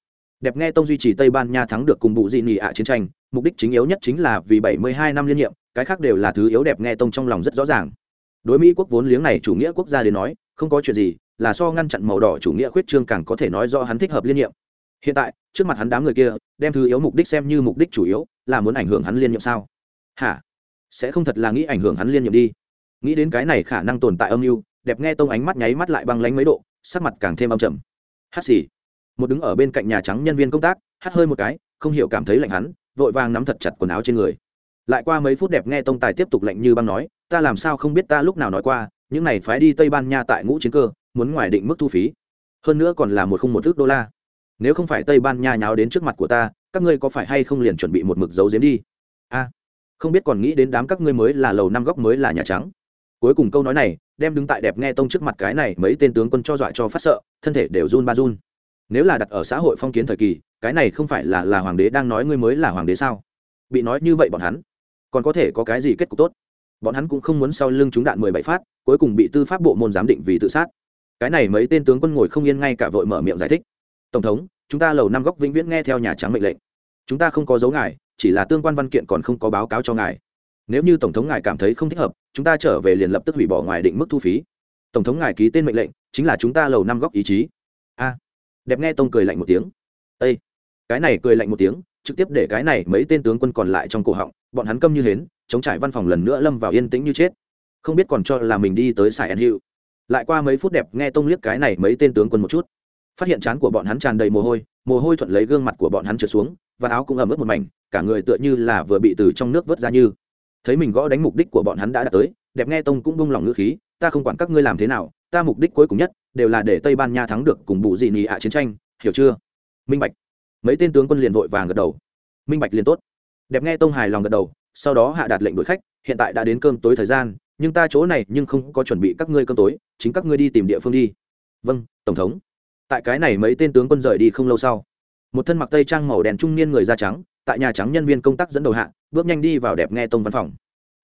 Đẹp nghe tông duy trì tây ban nha thắng được cùng bụ dị nị ạ chiến tranh, mục đích chính yếu nhất chính là vì bảy mươi hai năm liên nhiệm cái khác đều là thứ yếu đẹp nghe tông trong lòng rất rõ ràng. Đối mỹ quốc vốn liếng này chủ nghĩa quốc gia đến nói, không có chuyện gì, là so ngăn chặn màu đỏ chủ nghĩa khuyết trương càng có thể nói do hắn thích hợp liên nhiệm. Hiện tại, trước mặt hắn đám người kia, đem thứ yếu mục đích xem như mục đích chủ yếu, là muốn ảnh hưởng hắn liên nhiệm sao? Hả? Sẽ không thật là nghĩ ảnh hưởng hắn liên nhiệm đi. Nghĩ đến cái này khả năng tồn tại âm mưu, đẹp nghe tông ánh mắt nháy mắt lại băng lánh mấy độ, sắc mặt càng thêm âm trầm. Hát xì. Một đứng ở bên cạnh nhà trắng nhân viên công tác, hát hơi một cái, không hiểu cảm thấy lạnh hắn, vội vàng nắm thật chặt quần áo trên người lại qua mấy phút đẹp nghe tông tài tiếp tục lạnh như băng nói, ta làm sao không biết ta lúc nào nói qua, những này phái đi tây ban nha tại ngũ chiến cơ, muốn ngoài định mức thu phí. Hơn nữa còn là một khung một thước đô la. Nếu không phải tây ban nha nháo đến trước mặt của ta, các ngươi có phải hay không liền chuẩn bị một mực dấu giếm đi? A, không biết còn nghĩ đến đám các ngươi mới là lầu năm góc mới là nhà trắng. Cuối cùng câu nói này, đem đứng tại đẹp nghe tông trước mặt cái này mấy tên tướng quân cho dọa cho phát sợ, thân thể đều run ba run. Nếu là đặt ở xã hội phong kiến thời kỳ, cái này không phải là là hoàng đế đang nói ngươi mới là hoàng đế sao? Bị nói như vậy bọn hắn còn có thể có cái gì kết cục tốt? Bọn hắn cũng không muốn sau lưng chúng đạn mười bảy phát, cuối cùng bị tư pháp bộ môn giám định vì tự sát. Cái này mấy tên tướng quân ngồi không yên ngay cả vội mở miệng giải thích. Tổng thống, chúng ta lầu năm góc vĩnh viễn nghe theo nhà trắng mệnh lệnh. Chúng ta không có dấu ngài, chỉ là tương quan văn kiện còn không có báo cáo cho ngài. Nếu như tổng thống ngài cảm thấy không thích hợp, chúng ta trở về liền lập tức hủy bỏ ngoài định mức thu phí. Tổng thống ngài ký tên mệnh lệnh, chính là chúng ta lầu năm góc ý chí. A. Đẹp nghe tông cười lạnh một tiếng. Ây cái này cười lạnh một tiếng, trực tiếp để cái này mấy tên tướng quân còn lại trong cổ họng bọn hắn câm như hến, chống trải văn phòng lần nữa lâm vào yên tĩnh như chết. Không biết còn cho là mình đi tới sài ăn hiệu lại qua mấy phút đẹp, nghe tông liếc cái này mấy tên tướng quân một chút. Phát hiện chán của bọn hắn tràn đầy mồ hôi mồ hôi thuận lấy gương mặt của bọn hắn trượt xuống, và áo cũng ẩm ướt một mảnh, cả người tựa như là vừa bị từ trong nước vớt ra như. Thấy mình gõ đánh mục đích của bọn hắn đã đạt tới, đẹp nghe tông cũng bông lòng ngữ khí, ta không quản các ngươi làm thế nào, ta mục đích cuối cùng nhất đều là để tây ban nha thắng được cùng bụ dị nị ạ chiến tranh, hiểu chưa? Minh bạch. Mấy tên tướng quân liền vội vàng gật đầu. Minh bạch liền tốt đẹp nghe tông hài lòng gật đầu, sau đó hạ đạt lệnh đuổi khách, hiện tại đã đến cơm tối thời gian, nhưng ta chỗ này nhưng không có chuẩn bị các ngươi cơm tối, chính các ngươi đi tìm địa phương đi. Vâng tổng thống. Tại cái này mấy tên tướng quân rời đi không lâu sau, một thân mặc tây trang màu đen trung niên người da trắng, tại nhà trắng nhân viên công tác dẫn đầu hạ, bước nhanh đi vào đẹp nghe tông văn phòng.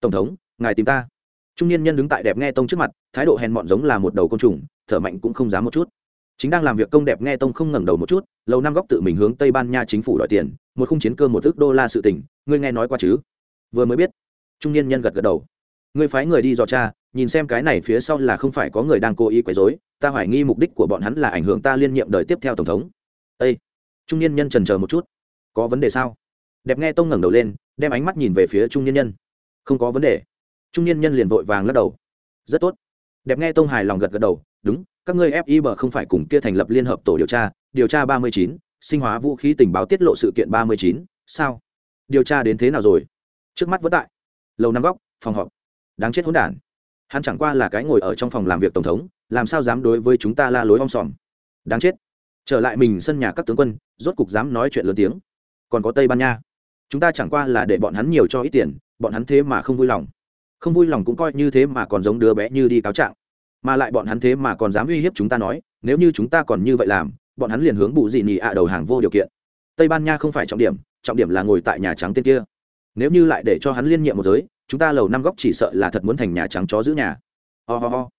Tổng thống, ngài tìm ta. Trung niên nhân đứng tại đẹp nghe tông trước mặt, thái độ hèn mọn giống là một đầu côn trùng, thở mạnh cũng không dám một chút chính đang làm việc công đẹp nghe tông không ngẩng đầu một chút lâu năm góc tự mình hướng tây ban nha chính phủ đòi tiền, một khung chiến cơ một ước đô la sự tỉnh ngươi nghe nói qua chứ? Vừa mới biết, trung niên nhân gật gật đầu. Ngươi phái người đi dò cha nhìn xem cái này phía sau là không phải có người đang cố ý quấy rối, ta hoài nghi mục đích của bọn hắn là ảnh hưởng ta liên nhiệm đời tiếp theo tổng thống. Ê! Trung niên nhân trần chờ một chút. Có vấn đề sao? Đẹp nghe tông ngẩng đầu lên, đem ánh mắt nhìn về phía trung niên nhân. Không có vấn đề. Trung niên nhân liền vội vàng lắc đầu. Rất tốt. Đẹp nghe tông hài lòng gật gật đầu, đúng các ngươi fib không phải cùng kia thành lập liên hợp tổ điều tra điều tra ba mươi chín, sinh hóa vũ khí tình báo tiết lộ sự kiện ba mươi chín, sao? Điều tra đến thế nào rồi? Trước mắt vẫn tại. Lầu năm góc, phòng họp. Đáng chết hỗn đản. Hắn chẳng qua là cái ngồi ở trong phòng làm việc tổng thống, làm sao dám đối với chúng ta la lối om sòm. Đáng chết. Trở lại mình sân nhà các tướng quân, rốt cục dám nói chuyện lớn tiếng. Còn có tây ban nha. Chúng ta chẳng qua là để bọn hắn nhiều cho ít tiền, bọn hắn thế mà không vui lòng. Không vui lòng cũng coi như thế mà còn giống đứa bé như đi cáo trạng mà lại bọn hắn thế mà còn dám uy hiếp chúng ta nói, nếu như chúng ta còn như vậy làm, bọn hắn liền hướng bụ dị nhị ạ đầu hàng vô điều kiện. Tây ban nha không phải trọng điểm trọng điểm là ngồi tại nhà trắng tên kia. Nếu như lại để cho hắn liên nhiệm một giới, chúng ta lầu năm góc chỉ sợ là thật muốn thành nhà trắng chó giữ nhà. Ho、oh ho ho.